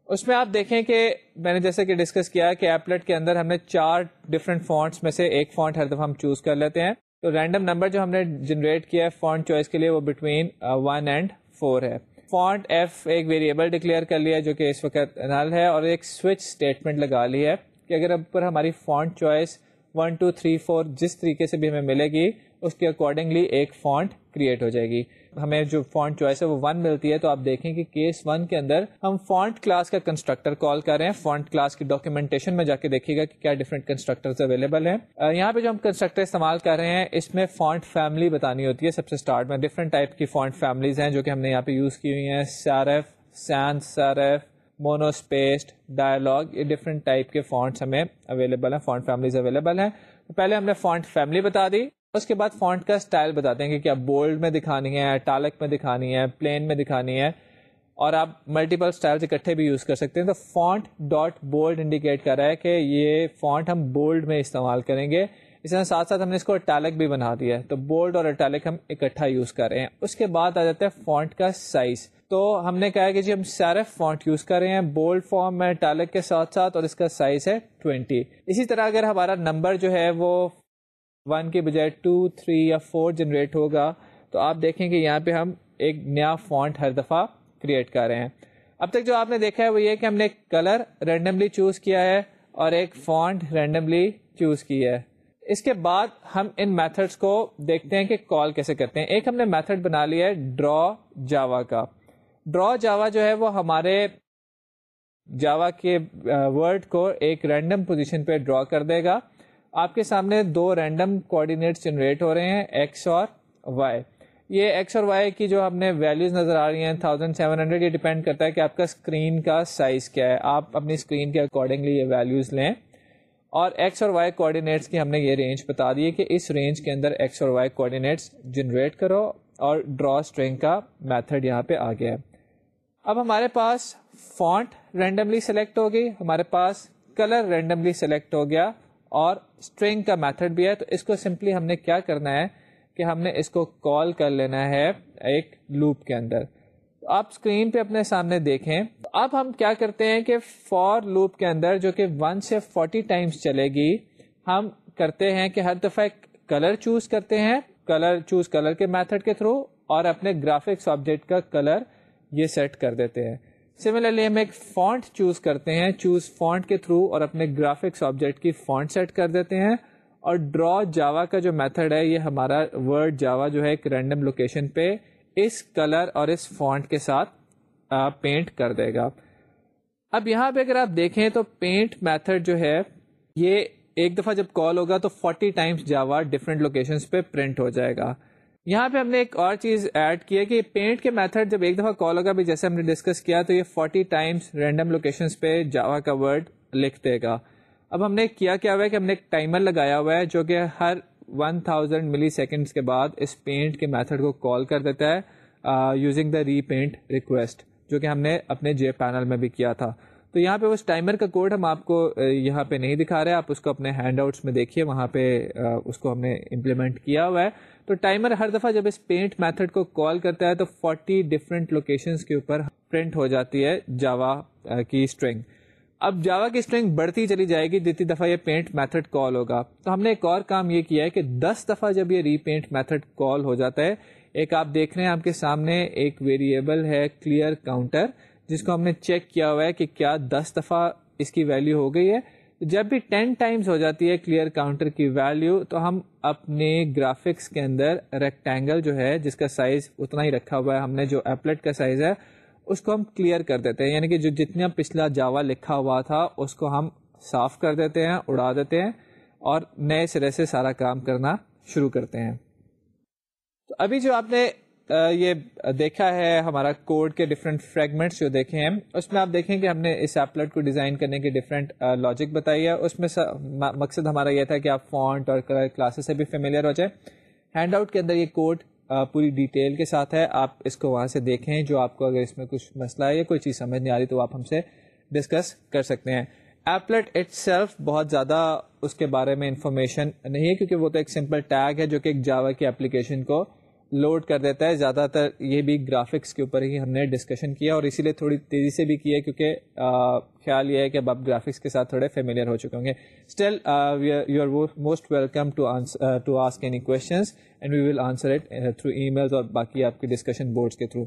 اس میں آپ دیکھیں کہ میں نے جیسے کہ ڈسکس کیا کہ ایپلیٹ کے اندر ہم نے چار ڈفرنٹ فونٹس میں سے ایک فونٹ ہر دفعہ ہم چوز کر لیتے ہیں۔ تو رینڈم نمبر جو ہم نے جنریٹ کیا ہے فونٹ چوائس کے لیے وہ بٹوین ون اینڈ فور ہے۔ فونٹ ایف ایک ویریبل ڈکلیئر کر لیا جو کہ اس وقت نل ہے اور ایک سوئچ اسٹیٹمنٹ لگا لی ہے کہ اگر اب پر ہماری font choice one two three four جس طریقے سے بھی ہمیں ملے گی اس کے اکارڈنگلی ایک فونٹ کریٹ ہو جائے گی۔ ہمیں جو فونٹ چوائس ہے وہ ون ملتی ہے تو آپ دیکھیں کہ کیس ون کے اندر ہم فونٹ کلاس کا کنسٹرکٹر کال کر رہے ہیں۔ فونٹ کلاس کی ڈاکیومنٹیشن میں جا کے دیکھیے گا کہ کیا ڈفرنٹ کنسٹرکٹر اویلیبل ہیں۔ یہاں پہ جو ہم کنسٹرکٹر استعمال کر رہے ہیں، اس میں فونٹ فیملی بتانی ہوتی ہے سب سے اسٹارٹ میں۔ ڈفرنٹ ٹائپ کی فونٹ فیملیز ہیں جو کہ ہم نے یہاں پہ یوز کی ہوئی ہیں۔ Serif sans serif monospaced dialog یہ ڈفرنٹ ٹائپ کے فونٹس ہمیں اویلیبل ہیں۔ فونٹ فیملیز اویلیبل ہیں۔ پہلے ہم نے فونٹ فیملی بتا دی۔ اس کے بعد فونٹ کا اسٹائل بتاتے ہیں کہ کیا بولڈ میں دکھانی ہے، ٹالک میں دکھانی ہے، پلین میں دکھانی ہے، اور آپ ملٹیپل اسٹائل اکٹھے بھی یوز کر سکتے ہیں۔ تو فونٹ ڈاٹ بولڈ انڈیکیٹ کر رہا ہے کہ یہ فونٹ ہم بولڈ میں استعمال کریں گے۔ اس طرح ساتھ ساتھ ہم نے اس کو اٹالک بھی بنا دیا ہے۔ تو بولڈ اور اٹالک ہم اکٹھا یوز کر رہے ہیں۔ اس کے بعد آ جاتا ہے فونٹ کا سائز تو ہم نے کہا کہ جی ہم سیرف فونٹ یوز کر رہے ہیں بولڈ فارم میں اٹالک کے ساتھ ساتھ اور اس کا سائز ہے 20 اسی طرح اگر ہمارا نمبر جو ہے وہ ون کے بجائے ٹو تھری یا فور جنریٹ ہوگا، تو آپ دیکھیں کہ یہاں پہ ہم ایک نیا فونٹ ہر دفعہ کریٹ کر رہے ہیں۔ اب تک جو آپ نے دیکھا ہے وہ یہ کہ ہم نے کلر رینڈملی چوز کیا ہے اور ایک فونٹ رینڈملی چوز کی ہے۔ اس کے بعد ہم ان میتھڈس کو دیکھتے ہیں کہ کال کیسے کرتے ہیں۔ ایک ہم نے میتھڈ بنا لیا ہے ڈرا جاوا کا۔ ڈرا جاوا جو ہے وہ ہمارے جاوا کے ورڈ کو ایک رینڈم پوزیشن پہ ڈرا کر دے گا۔ آپ کے سامنے دو رینڈم کوآڈینیٹس جنریٹ ہو رہے ہیں ایکس اور وائی یہ ایکس اور وائی کی جو ہم نے ویلیوز نظر آ رہی ہیں تھاؤزینڈ سیون ہنڈریڈ یہ ڈیپینڈ کرتا ہے کہ آپ کا اسکرین کا سائز کیا ہے۔ آپ اپنی اسکرین کے اکارڈنگلی یہ ویلیوز لیں۔ اور ایکس اور وائی کوآڈینیٹس کی ہم نے یہ رینج بتا دی ہے کہ اس رینج کے اندر ایکس اور وائی کوآڈینیٹس جنریٹ کرو اور ڈرا اسٹرنگ کا میتھڈ یہاں پہ آ گیا ہے۔ اب ہمارے پاس فونٹ رینڈملی سلیکٹ ہو گئی، ہمارے پاس کلر رینڈملی سلیکٹ ہو گیا۔ اور اسٹرنگ کا میتھڈ بھی ہے۔ تو اس کو سمپلی ہم نے کیا کرنا ہے کہ ہم نے اس کو کال کر لینا ہے ایک لوپ کے اندر۔ آپ اسکرین پہ اپنے سامنے دیکھیں۔ اب ہم کیا کرتے ہیں کہ فور لوپ کے اندر جو کہ ون سے فورٹی ٹائمس چلے گی، ہم کرتے ہیں کہ ہر دفعہ کلر چوز کرتے ہیں۔ کلر چوز کلر کے میتھڈ کے تھرو اور اپنے گرافکس آبجیکٹ کا کلر یہ سیٹ کر دیتے ہیں۔ سملرلی ہم ایک فونٹ چوز کرتے ہیں. چوز فونٹ کے تھرو اور اپنے گرافکس آبجیکٹ کی فونٹ سیٹ کر دیتے ہیں. اور ڈرا جاوا کا جو میتھڈ ہے، یہ ہمارا ورڈ جاوا جو ہے، ایک رینڈم لوکیشن پہ اس کلر اور اس فونٹ کے ساتھ پینٹ کر دے گا۔ اب یہاں پہ اگر آپ دیکھیں تو پینٹ میتھڈ جو ہے، یہ ایک دفعہ جب کال ہوگا تو forty times Java different location پہ پرنٹ ہو جائے گا۔ یہاں پہ ہم نے ایک اور چیز ایڈ کی ہے کہ پینٹ کے میتھڈ جب ایک دفعہ کال ہوگا بھی، جیسے ہم نے ڈسکس کیا، تو یہ فورٹی ٹائمس رینڈم لوکیشن پہ جاوا کا ورڈ لکھ دے گا۔ اب ہم نے کیا کیا ہوا ہے کہ ہم نے ایک ٹائمر لگایا ہوا ہے جو کہ ہر ون تھاؤزینڈ ملی سیکنڈس کے بعد اس پینٹ کے میتھڈ کو کال کر دیتا ہے using the repaint request جو کہ ہم نے اپنے جے پینل میں بھی کیا تھا۔ تو یہاں پہ اس ٹائمر کا کوڈ ہم آپ کو یہاں پہ نہیں دکھا رہے، آپ اس کو اپنے ہینڈ آؤٹس میں دیکھیے۔ وہاں پہ اس کو ہم نے امپلیمنٹ کیا ہوا ہے۔ تو ٹائمر ہر دفعہ جب اس پینٹ میتھڈ کو کال کرتا ہے تو فورٹی ڈفرینٹ لوکیشنس کے اوپر پرنٹ ہو جاتی ہے جاوا uh, کی اسٹرنگ اب جاوا کی اسٹرنگ بڑھتی چلی جائے گی جتنی دفعہ یہ پینٹ میتھڈ کال ہوگا. تو ہم نے ایک اور کام یہ کیا ہے کہ دس دفعہ جب یہ ری پینٹ میتھڈ کال ہو جاتا ہے، ایک آپ دیکھ رہے ہیں آپ کے سامنے ایک ویریبل ہے کلیئر کاؤنٹر جس کو ہم نے چیک کیا ہوا ہے کہ کیا دس دفعہ اس کی ویلو ہو گئی ہے۔ جب بھی ٹین ٹائمز ہو جاتی ہے کلیئر کاؤنٹر کی ویلو تو ہم اپنے گرافکس کے اندر ریکٹینگل جو ہے، جس کا سائز اتنا ہی رکھا ہوا ہے، ہم نے جو ایپلٹ کا سائز ہے، اس کو ہم کلیئر کر دیتے ہیں۔ یعنی کہ جو جتنا پچھلا جاوا لکھا ہوا تھا، اس کو ہم صاف کر دیتے ہیں، اڑا دیتے ہیں اور نئے سرے سے سارا کام کرنا شروع کرتے ہیں۔ تو ابھی جو آپ نے یہ دیکھا ہے ہمارا کوڈ کے ڈفرینٹ فریگمنٹس جو دیکھے ہیں۔ اس میں آپ دیکھیں کہ ہم نے اس ایپلٹ کو ڈیزائن کرنے کی ڈفرینٹ لاجک بتائی ہے۔ اس میں مقصد ہمارا یہ تھا کہ آپ فونٹ اور کلاسز سے بھی فیملیئر ہو جائے ہینڈ آؤٹ کے اندر یہ کوڈ پوری ڈیٹیل کے ساتھ ہے۔ آپ اس کو وہاں سے دیکھیں، جو آپ کو اگر اس میں کچھ مسئلہ ہے یا کوئی چیز سمجھ نہیں آ رہی تو آپ ہم سے ڈسکس کر سکتے ہیں۔ ایپلٹ اٹ سیلف بہت زیادہ اس کے بارے میں انفارمیشن نہیں ہے، کیونکہ وہ تو ایک سمپل ٹیگ ہے جو کہ ایک جاوا کی اپلیکیشن کو لوڈ کر دیتا ہے، زیادہ تر یہ بھی گرافکس کے اوپر ہی ہم نے ڈسکشن کیا اور اسی لیے تھوڑی تیزی سے بھی کیا کیونکہ خیال یہ ہے کہ اب آپ گرافکس کے ساتھ تھوڑے فیملیئر ہو چکے ہوں گے۔ Still you are most welcome to ask any questions and we will answer it through emails اور باقی آپ کی ڈسکشن بورڈس کے تھرو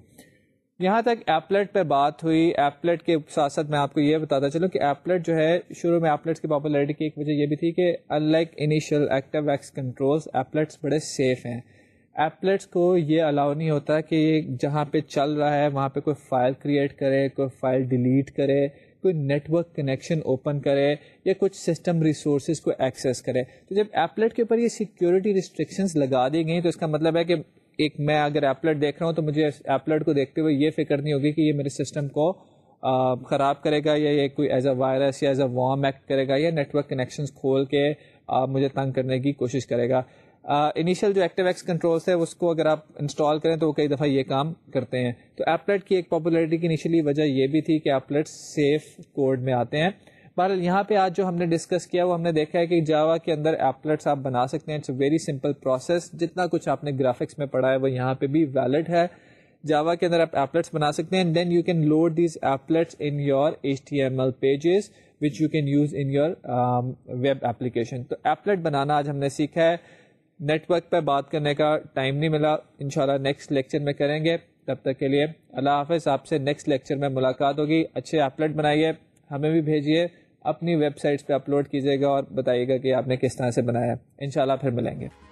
یہاں تک ایپلٹ پہ بات ہوئی۔ ایپلٹ کے ساتھ ساتھ میں آپ کو یہ بتاتا چلوں کہ ایپلٹ جو ہے، شروع میں ایپلٹس کی پاپولیرٹی کی ایک وجہ یہ بھی تھی کہ unlike initial ActiveX controls applets بڑے سیف ہیں۔ ایپلیٹس کو یہ الاؤ نہیں ہوتا کہ یہ جہاں پہ چل رہا ہے، وہاں پہ کوئی فائل کریٹ کرے، کوئی فائل ڈیلیٹ کرے، کوئی نیٹ ورک کنیکشن اوپن کرے یا کچھ سسٹم ریسورسز کو ایکسیس کرے۔ تو جب ایپلیٹ کے اوپر یہ سیکیورٹی ریسٹرکشنز لگا دی گئی تو اس کا مطلب ہے کہ ایک میں اگر ایپلیٹ دیکھ رہا ہوں تو مجھے ایپلیٹ کو دیکھتے ہوئے یہ فکر نہیں ہوگی کہ یہ میرے سسٹم کو خراب کرے گا یا یہ کوئی ایز اے وائرس یا ایز اے وارم ایکٹ کرے گا یا نیٹ ورک کنیکشنز کھول کے مجھے تنگ کرنے کی کوشش کرے گا۔ انیشیل جو ایکٹیو ایکس کنٹرولس ہے، اس کو اگر آپ انسٹال کریں تو وہ کئی دفعہ یہ کام کرتے ہیں۔ تو ایپلیٹ کی ایک پاپولیرٹی کی انیشلی وجہ یہ بھی تھی کہ ایپلیٹ سیف کوڈ میں آتے ہیں۔ بہرحال یہاں پہ آج جو ہم نے ڈسکس کیا، وہ ہم نے دیکھا ہے کہ جاوا کے اندر ایپلیٹس آپ بنا سکتے ہیں۔ It's a very simple process جتنا کچھ آپ نے گرافکس میں پڑھا ہے، وہ یہاں پہ بھی ویلڈ ہے۔ جاوا کے اندر آپ ایپلیٹس بنا سکتے ہیں۔ Then you can load these applets in your H T M L pages which you can use in your web application تو ایپلیٹ بنانا آج ہم نے سیکھا ہے۔ نیٹ ورک پہ بات کرنے کا ٹائم نہیں ملا۔ انشاءاللہ نیکسٹ لیکچر میں کریں گے۔ تب تک کے لیے اللہ حافظ، آپ سے نیکسٹ لیکچر میں ملاقات ہوگی۔ اچھے ایپلیٹ بنائیے، ہمیں بھی بھیجیے۔ اپنی ویب سائٹس پہ اپلوڈ کیجیے گا اور بتائیے گا کہ آپ نے کس طرح سے بنایا۔ انشاءاللہ پھر ملیں گے۔